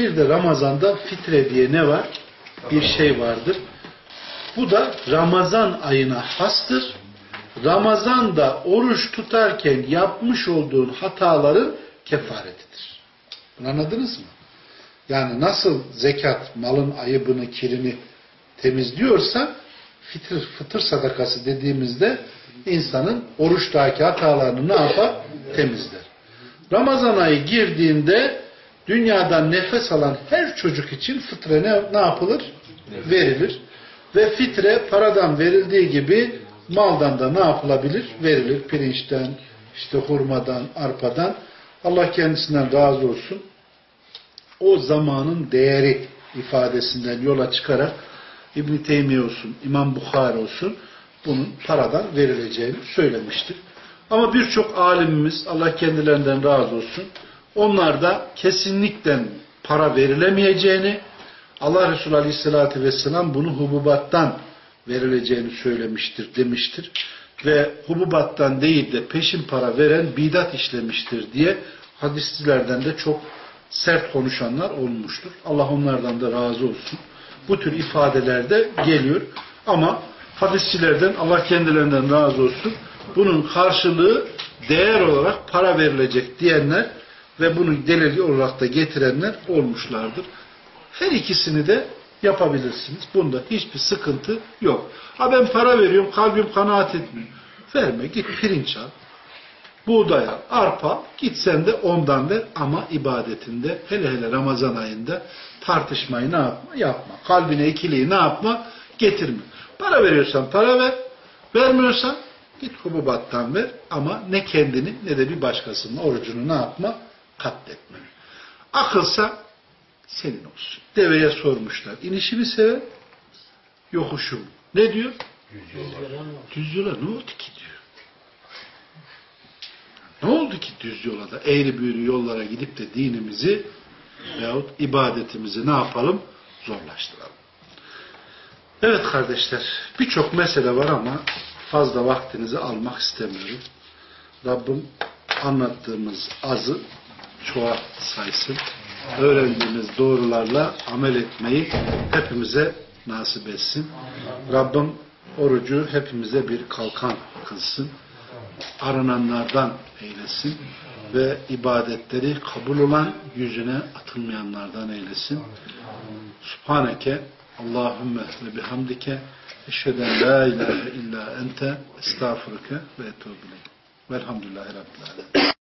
Bir de Ramazan'da fitre diye ne var? Bir şey vardır. Bu da Ramazan ayına hastır. Ramazan'da oruç tutarken yapmış olduğun hataların kefaretidir. Bunu anladınız mı? Yani nasıl zekat malın ayıbını, kirini temizliyorsa fitr, fıtır sadakası dediğimizde insanın oruçtaki hatalarını ne yapar? Temizler. Ramazan ayı girdiğinde dünyadan nefes alan her çocuk için fitre ne, ne yapılır? Verilir. Ve fitre paradan verildiği gibi maldan da ne yapılabilir? Verilir. Pirinçten, işte hurmadan, arpadan. Allah kendisinden razı olsun. O zamanın değeri ifadesinden yola çıkarak İbn-i Teymiye olsun, İmam Bukhari olsun bunun paradan verileceğini söylemiştir. Ama birçok alimimiz Allah kendilerinden razı olsun onlar da kesinlikle para verilemeyeceğini Allah Resulü Aleyhisselatü Vesselam bunu hububattan verileceğini söylemiştir, demiştir. Ve hububattan değil de peşin para veren bidat işlemiştir diye hadisçilerden de çok sert konuşanlar olmuştur. Allah onlardan da razı olsun. Bu tür ifadelerde geliyor. Ama hadisçilerden Allah kendilerinden razı olsun. Bunun karşılığı değer olarak para verilecek diyenler ve bunu delil olarak da getirenler olmuşlardır. Her ikisini de yapabilirsiniz. Bunda hiçbir sıkıntı yok. Ha ben para veriyorum, kalbim kanaat etmiyor. Verme, git pirinç al. Buğday al, arpa, git sen de ondan ver ama ibadetinde, hele hele Ramazan ayında tartışmayı ne yapma? Yapma. Kalbine ikiliği ne yapma? Getirme. Para veriyorsan para ver, vermiyorsan git hububattan ver ama ne kendini ne de bir başkasının orucunu ne yapma? Katletme. Akılsa senin olsun. Deveye sormuşlar. İnişi mi sever? Yokuşu mu? Ne diyor? Düz yola ne oldu ki diyor. Ne oldu ki düz yola da eğri büğrü yollara gidip de dinimizi veyahut ibadetimizi ne yapalım? Zorlaştıralım. Evet kardeşler birçok mesele var ama fazla vaktinizi almak istemiyorum. Rabbim anlattığımız azı çoğa saysın. Öğrendiğimiz doğrularla amel etmeyi hepimize nasip etsin. Rabbim orucu hepimize bir kalkan kılsın. Arınanlardan eylesin ve ibadetleri kabul olan yüzüne atılmayanlardan eylesin. Subhaneke Allahümme ve bihamdike eşheden la ilahe illa ente estağfurke ve etûbü Velhamdülillahi Rabbil Alemin.